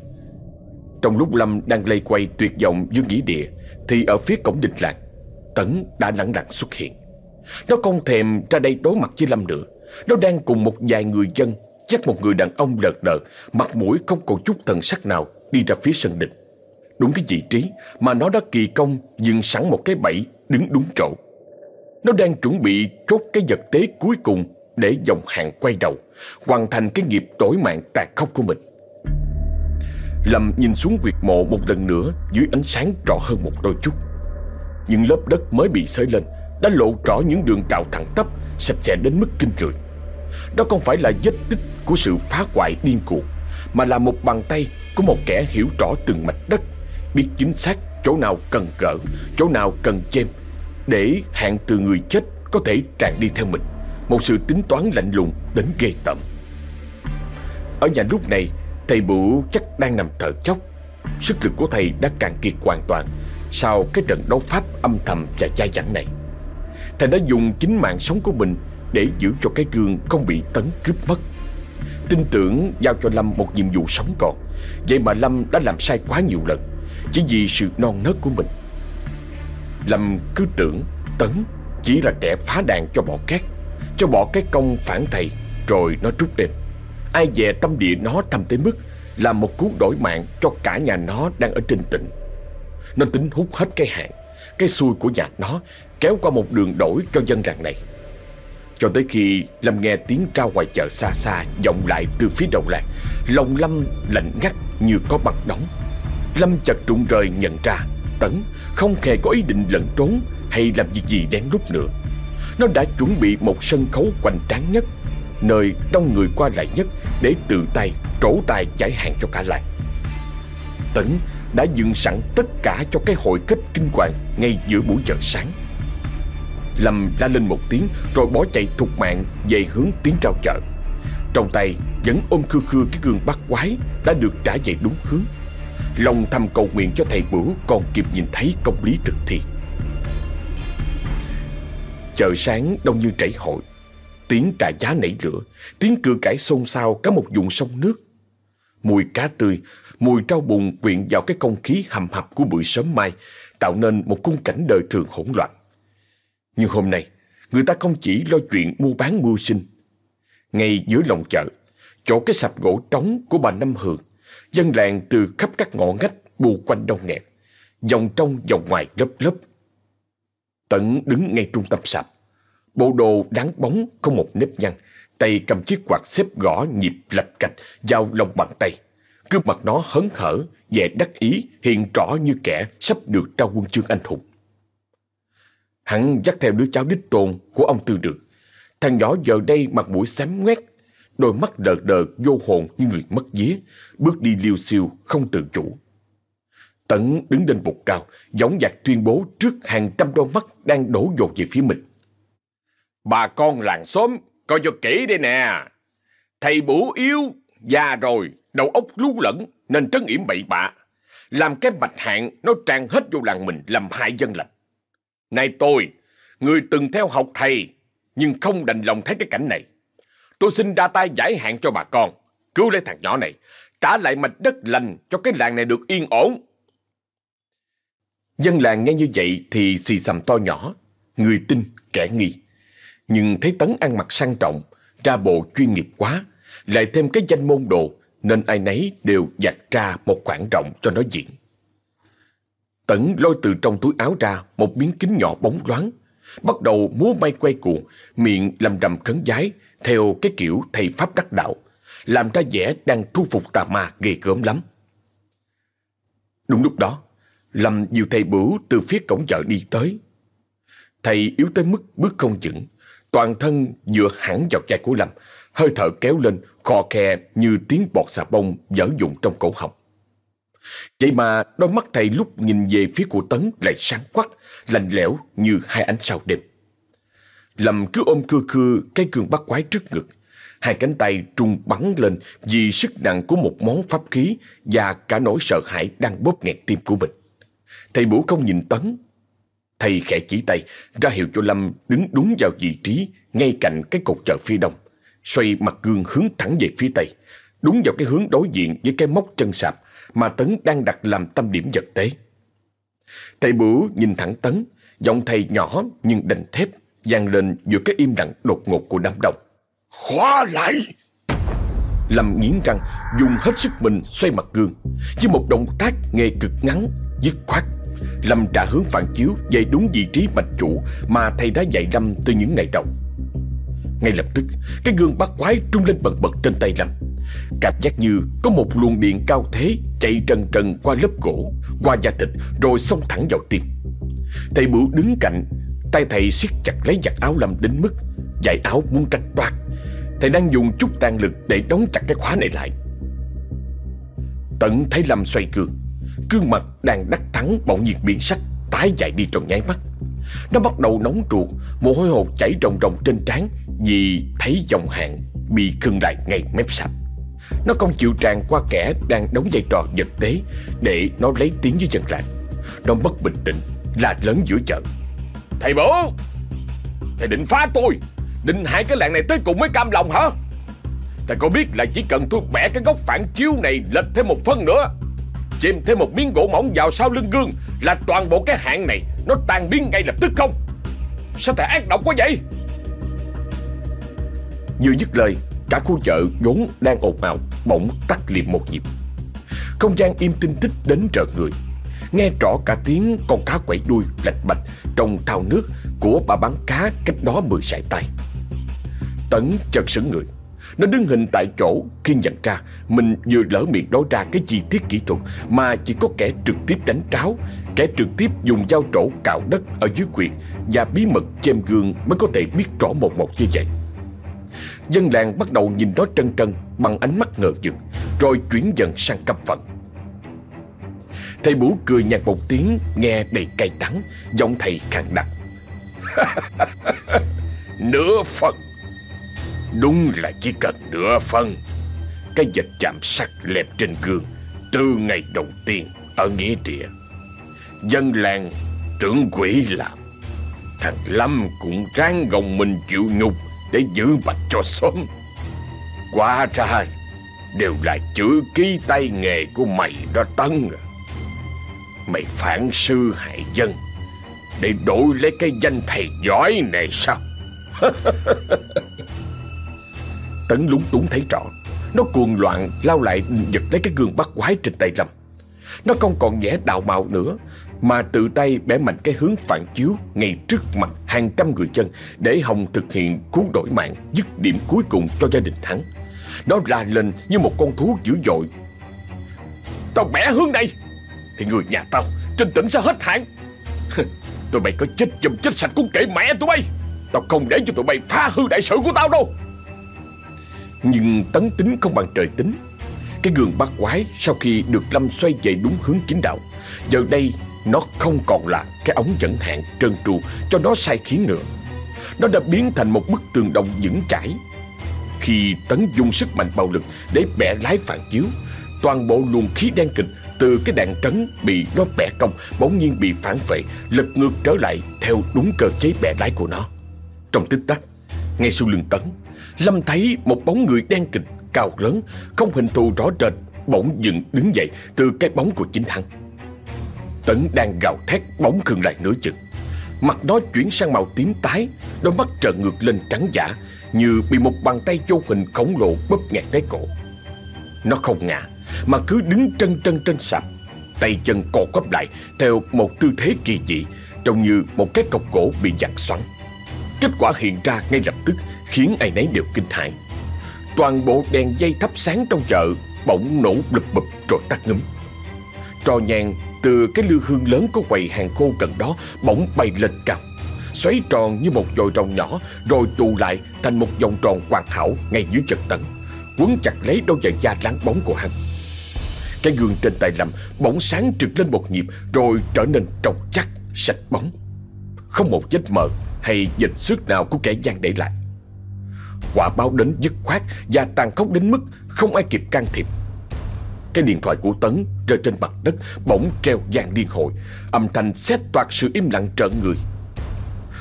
Trong lúc Lâm đang lây quay tuyệt vọng dưới nghĩa địa, Thì ở phía cổng đình làng Tấn đã lặng lặng xuất hiện. Nó không thèm ra đây đối mặt với Lâm nữa. Nó đang cùng một vài người dân, Chắc một người đàn ông lợt đợt Mặt mũi không còn chút thần sắc nào, Đi ra phía sân đình Đúng cái vị trí mà nó đã kỳ công dựng sẵn một cái bẫy đứng đúng chỗ. Nó đang chuẩn bị chốt cái vật tế cuối cùng Để dòng hàng quay đầu, Hoàn thành cái nghiệp đổi mạng tàn khốc của mình. Lâm nhìn xuống quyệt mộ một lần nữa Dưới ánh sáng rõ hơn một đôi chút những lớp đất mới bị xới lên đã lộ rõ những đường cào thẳng tắp, sạch sẽ đến mức kinh người. Đó không phải là vết tích của sự phá hoại điên cuồng, mà là một bàn tay của một kẻ hiểu rõ từng mạch đất, biết chính xác chỗ nào cần cỡ, chỗ nào cần chêm, để hạn từ người chết có thể tràn đi theo mình. Một sự tính toán lạnh lùng đến ghê tởm. Ở nhà lúc này, thầy bụ chắc đang nằm thở chốc. Sức lực của thầy đã cạn kiệt hoàn toàn sau cái trận đấu pháp âm thầm và dai dẳng này. Thầy đã dùng chính mạng sống của mình Để giữ cho cái gương không bị tấn cướp mất. Tin tưởng giao cho Lâm một nhiệm vụ sống còn. Vậy mà Lâm đã làm sai quá nhiều lần, Chỉ vì sự non nớt của mình. Lâm cứ tưởng Tấn chỉ là kẻ phá đàn cho bỏ cát Cho bỏ cái công phản thầy, Rồi nó trút đêm. Ai dè tâm địa nó thầm tới mức Làm một cú đổi mạng cho cả nhà nó đang ở trên tỉnh. Nó tính hút hết cái hạn Cái xuôi của nhà nó Kéo qua một đường đổi cho dân làng này Cho tới khi Lâm nghe tiếng trao ngoài chợ xa xa vọng lại từ phía đầu làng Lòng Lâm lạnh ngắt như có bằng đóng Lâm chợt trụng rời nhận ra Tấn không hề có ý định lẩn trốn hay làm gì gì đáng lúc nữa. Nó đã chuẩn bị một sân khấu hoành tráng nhất, nơi đông người qua lại nhất để tự tay trổ tài giải hạn cho cả làng. Tấn đã dựng sẵn tất cả cho cái hội kết kinh hoàng ngay giữa buổi giờ sáng. Lâm la lên một tiếng rồi bỏ chạy thục mạng về hướng tiến trao chợ. Trong tay vẫn ôm khư khư cái gương bắt quái đã được trả về đúng hướng. Lòng thầm cầu nguyện cho thầy bữa còn kịp nhìn thấy công lý thực thi. Chợ sáng đông như chảy hội Tiếng trà giá nảy lửa, Tiếng cưa cải xôn xao cả một vùng sông nước Mùi cá tươi Mùi trao bùn quyện vào cái không khí hầm hập của buổi sớm mai Tạo nên một khung cảnh đời thường hỗn loạn Nhưng hôm nay Người ta không chỉ lo chuyện mua bán mưu sinh Ngay giữa lòng chợ Chỗ cái sạp gỗ trống của bà Năm Hường Dân làng từ khắp các ngõ ngách bù quanh đông nghẹt Dòng trong dòng ngoài lớp lớp Tận đứng ngay trung tâm sạp. Bộ đồ đáng bóng không một nếp nhăn, tay cầm chiếc quạt xếp gõ nhịp lạch cạch vào lòng bàn tay. Gương mặt nó hớn hở, vẻ đắc ý, hiện rõ như kẻ sắp được trao quân chương anh hùng. Hắn dắt theo đứa cháu đích tôn của ông Tư Được. Thằng nhỏ giờ đây mặt mũi xám ngoét, đôi mắt đờ đờ vô hồn như người mất vía, bước đi liêu xiêu không tự chủ. Tấn đứng lên bục cao, giống dạc tuyên bố trước hàng trăm đôi mắt đang đổ dồn về phía mình. Bà con làng xóm, coi cho kỹ đây nè. Thầy bủ yếu, già rồi, đầu óc lú lẫn nên trấn yểm bậy bạ. Làm cái mạch hạn nó tràn hết vô làng mình làm hại dân lành. Này tôi, người từng theo học thầy, nhưng không đành lòng thấy cái cảnh này. Tôi xin ra tay giải hạn cho bà con, cứu lấy thằng nhỏ này, trả lại mạch đất lành cho cái làng này được yên ổn. Dân làng nghe như vậy thì xì xầm to nhỏ, người tin, kẻ nghi. Nhưng thấy Tấn ăn mặc sang trọng, ra bộ chuyên nghiệp quá, lại thêm cái danh môn đồ, nên ai nấy đều giặt ra một khoảng rộng cho nó diện. Tấn lôi từ trong túi áo ra một miếng kính nhỏ bóng loáng, bắt đầu múa may quay cuồng, miệng lầm rầm khấn giái theo cái kiểu thầy pháp đắc đạo, làm ra vẻ đang thu phục tà ma ghê gớm lắm. Đúng lúc đó, Lâm nhiều thầy bửu từ phía cổng chợ đi tới. Thầy yếu tới mức bước không vững, toàn thân dựa hẳn vào vai của Lâm, hơi thở kéo lên, khò khe như tiếng bọt xà bông dở dụng trong cổ họng. Vậy mà đôi mắt thầy lúc nhìn về phía của Tấn lại sáng quắc, lạnh lẽo như hai ánh sao đêm. Lâm cứ ôm cưa cưa cái cương bắt quái trước ngực, hai cánh tay trung bắn lên vì sức nặng của một món pháp khí và cả nỗi sợ hãi đang bóp nghẹt tim của mình. Thầy Bủ không nhìn Tấn. Thầy khẽ chỉ tay, ra hiệu cho Lâm đứng đúng vào vị trí ngay cạnh cái cột chợ phía đông. Xoay mặt gương hướng thẳng về phía tây, đúng vào cái hướng đối diện với cái móc chân sạp mà Tấn đang đặt làm tâm điểm vật tế. Thầy Bửu nhìn thẳng Tấn, giọng thầy nhỏ nhưng đành thép, vang lên giữa cái im lặng đột ngột của đám đông. Khóa lại! Lâm nghiến răng, dùng hết sức mình xoay mặt gương, với một động tác nghề cực ngắn, dứt khoát Lâm trả hướng phản chiếu về đúng vị trí mạch chủ mà thầy đã dạy Lâm từ những ngày đầu. Ngay lập tức, cái gương bắt quái trung lên bần bật trên tay Lâm. Cảm giác như có một luồng điện cao thế chạy trần trần qua lớp gỗ, qua da thịt rồi xông thẳng vào tim. Thầy bửu đứng cạnh, tay thầy siết chặt lấy giặt áo Lâm đến mức dài áo muốn trạch toát. Thầy đang dùng chút tàn lực để đóng chặt cái khóa này lại. Tận thấy Lâm xoay cương, Gương mặt đang đắc thắng bỗng nhiên biến sắc Tái dại đi trong nháy mắt nó bắt đầu nóng ruột, Mồ hôi hột chảy ròng ròng trên trán Vì thấy dòng hàng Bị khưng lại ngay mép sạch. Nó không chịu tràn qua kẻ đang đóng vai trò vật tế Để nó lấy tiếng với dân làng Nó mất bình tĩnh là lớn giữa chợ. Thầy bố, Thầy định phá tôi, Định hại cái làng này tới cùng mới cam lòng hả? Thầy có biết là chỉ cần tôi bẻ cái góc phản chiếu này lệch thêm một phân nữa Chìm thêm một miếng gỗ mỏng vào sau lưng gương Là toàn bộ cái hạng này nó tan biến ngay lập tức không? Sao thầy ác độc quá vậy? Vừa dứt lời, Cả khu chợ vốn đang ồn ào, Bỗng tắt liệm một nhịp. Không gian im tinh tích đến trợ người. Nghe rõ cả tiếng con cá quẩy đuôi, lạch bạch Trong thao nước của bà bán cá cách đó mười sải tay. Tấn chợt sững người. Nó đứng hình tại chỗ, khi nhận ra Mình vừa lỡ miệng nói ra cái chi tiết kỹ thuật Mà chỉ có kẻ trực tiếp đánh tráo, Kẻ trực tiếp dùng dao trổ cạo đất ở dưới quyệt Và bí mật chêm gương mới có thể biết rõ một một như vậy. Dân làng bắt đầu nhìn nó trân trân bằng ánh mắt ngờ vực, Rồi chuyển dần sang căm phận Thầy Bú cười nhạt một tiếng, nghe đầy cay đắng, Giọng thầy khàn đặc. Nửa phần. Đúng là chỉ cần nửa phân, Cái dịch chạm sắc lẹp trên gương Từ ngày đầu tiên ở nghĩa địa. Dân làng tưởng quỷ làm. Thằng Lâm cũng ráng gồng mình chịu nhục Để giữ bạch cho xóm Quá ra Đều là chữ ký tay nghề của mày đó Tân à. Mày phản sư hại dân Để đổi lấy cái danh thầy giỏi này sao? Tấn lúng túng thấy rõ. Nó cuồng loạn, lao lại giật lấy cái gương bắt quái trên tay Lâm. Nó không còn vẻ đạo mạo nữa, Mà tự tay bẻ mạnh cái hướng phản chiếu Ngay trước mặt hàng trăm người dân Để Hồng thực hiện cứu đổi mạng, Dứt điểm cuối cùng cho gia đình hắn. Nó ra lên như một con thú dữ dội. Tao bẻ hướng đây Thì người nhà tao trên tỉnh sẽ hết hạn Tụi mày có chết chùm chết sạch cũng kệ mẹ tụi bay. Tao không để cho tụi bay phá hư đại sự của tao đâu. Nhưng tấn tính không bằng trời tính. Cái gương bát quái sau khi được Lâm xoay về đúng hướng chính đạo, Giờ đây nó không còn là cái ống dẫn hạn trơn tru cho nó sai khiến nữa. Nó đã biến thành một bức tường đồng vững chãi. Khi tấn dùng sức mạnh bạo lực để bẻ lái phản chiếu, Toàn bộ luồng khí đen kịch từ cái đạn trấn bị nó bẻ cong bỗng nhiên bị phản vệ, lật ngược trở lại theo đúng cơ chế bẻ lái của nó. Trong tích tắc, ngay sau lưng tấn lâm thấy một bóng người đen kịch, cao lớn, không hình thù rõ rệt, bỗng dựng đứng dậy từ cái bóng của chính hắn. Tấn đang gào thét bóng khừng lại nửa chừng. Mặt nó chuyển sang màu tím tái, đôi mắt trợn ngược lên trắng giả, như bị một bàn tay vô hình khổng lồ bóp nghẹt lấy cổ. Nó không ngã, mà cứ đứng trân trân trên sạp, tay chân co quắp lại theo một tư thế kỳ dị, trông như một cái cọc gỗ bị giặt xoắn. Kết quả hiện ra ngay lập tức khiến ai nấy đều kinh hãi toàn bộ đèn dây thắp sáng trong chợ bỗng nổ bụp bụp rồi tắt ngấm trò nhang từ cái lư hương lớn có quầy hàng khô gần đó bỗng bay lên cao xoáy tròn như một vòi rồng nhỏ rồi tụ lại thành một vòng tròn hoàn hảo ngay dưới chân tấn quấn chặt lấy đôi giày da láng bóng của hắn cái gương trên tay lầm bỗng sáng trực lên một nhịp rồi trở nên trong chắc, sạch bóng. Không một vết mờ hay dịch xước nào của kẻ gian để lại. Quả báo đến dứt khoát và tàn khốc đến mức không ai kịp can thiệp. Cái điện thoại của Tấn rơi trên mặt đất bỗng treo vang liên hồi, âm thanh xét toạc sự im lặng trợn người.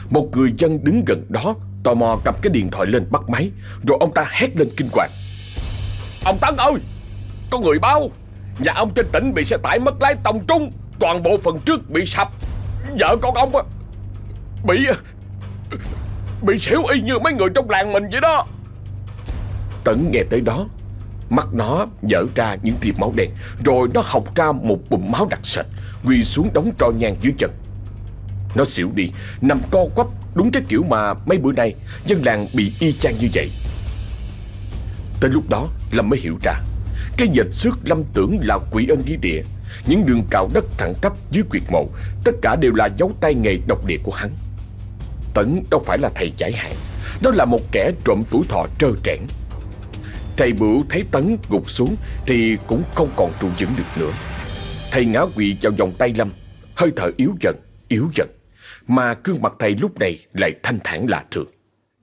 Một người dân đứng gần đó tò mò cầm cái điện thoại lên bắt máy, rồi ông ta hét lên kinh hoàng. Ông Tấn ơi, có người báo Nhà ông trên tỉnh bị xe tải mất lái tông trúng Toàn bộ phần trước bị sập Vợ con ông Bị Bị xỉu y như mấy người trong làng mình vậy đó. Tấn nghe tới đó, Mắt nó dở ra những tiệp máu đen, Rồi nó học ra một bụng máu đặc sệt, Quỳ xuống đóng tro nhang dưới chân. Nó xỉu đi, Nằm co quắp Đúng cái kiểu mà mấy bữa nay Dân làng bị y chang như vậy. Tới lúc đó, Lâm mới hiểu ra, cái dịch xước lâm tưởng là quỷ ân nghĩa địa. Những đường cào đất thẳng cấp dưới quyệt mộ, Tất cả đều là dấu tay nghề độc địa của hắn. Tấn đâu phải là thầy giải hạn. Đó là một kẻ trộm tuổi thọ trơ trẽn. Thầy bửu thấy Tấn gục xuống Thì cũng không còn trụ vững được nữa. Thầy ngã quỵ vào vòng tay Lâm Hơi thở yếu dần, yếu dần. Mà gương mặt thầy lúc này lại thanh thản lạ thường.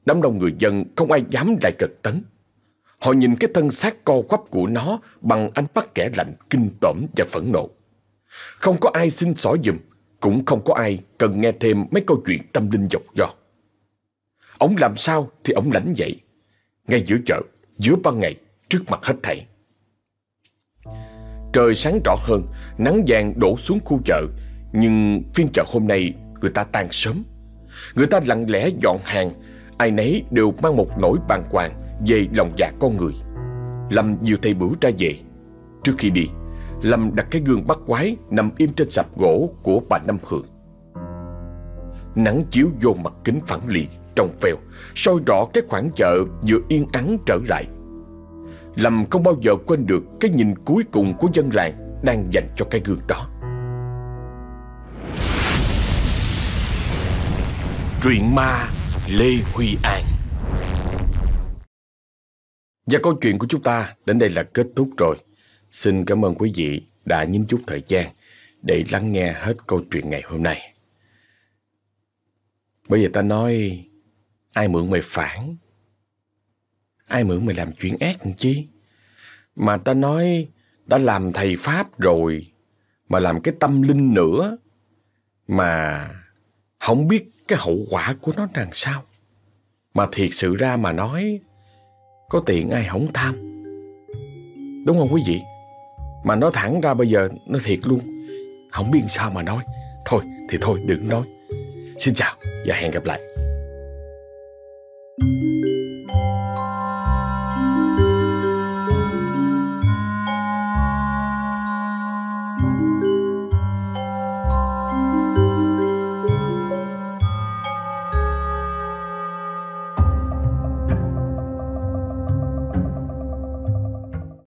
Đám đông người dân không ai dám lại cật Tấn. Họ nhìn cái thân xác co quắp của nó bằng ánh mắt kẻ lạnh, kinh tởm và phẫn nộ. Không có ai xin xỏ dùm, cũng không có ai cần nghe thêm mấy câu chuyện tâm linh dọc do. Ông làm sao thì ông lãnh vậy, ngay giữa chợ, giữa ban ngày, trước mặt hết thảy. Trời sáng rõ hơn, nắng vàng đổ xuống khu chợ, nhưng phiên chợ hôm nay người ta tan sớm. Người ta lặng lẽ dọn hàng, ai nấy đều mang một nỗi bàng hoàng về lòng dạ con người. Lâm nhiều thầy bửu ra về. Trước khi đi, Lâm đặt cái gương bắt quái nằm im trên sạp gỗ của bà Năm Hường. Nắng chiếu vô mặt kính phẳng lì, trong phèo, soi rõ cái khoảng chợ vừa yên ắng trở lại. Lâm không bao giờ quên được cái nhìn cuối cùng của dân làng đang dành cho cái gương đó. Truyện ma Lê Huy An Và câu chuyện của chúng ta đến đây là kết thúc rồi. Xin cảm ơn quý vị đã nhín chút thời gian để lắng nghe hết câu chuyện ngày hôm nay. Bây giờ ta nói ai mượn mày phản, ai mượn mày làm chuyện ác làm chi. Mà ta nói đã làm thầy Pháp rồi, mà làm cái tâm linh nữa, mà không biết cái hậu quả của nó làm sao. Mà thiệt sự ra mà nói, có tiền ai không tham. Đúng không quý vị? Mà nói thẳng ra bây giờ nó thiệt luôn. Không biết sao mà nói. Thôi thì thôi, đừng nói. Xin chào và hẹn gặp lại.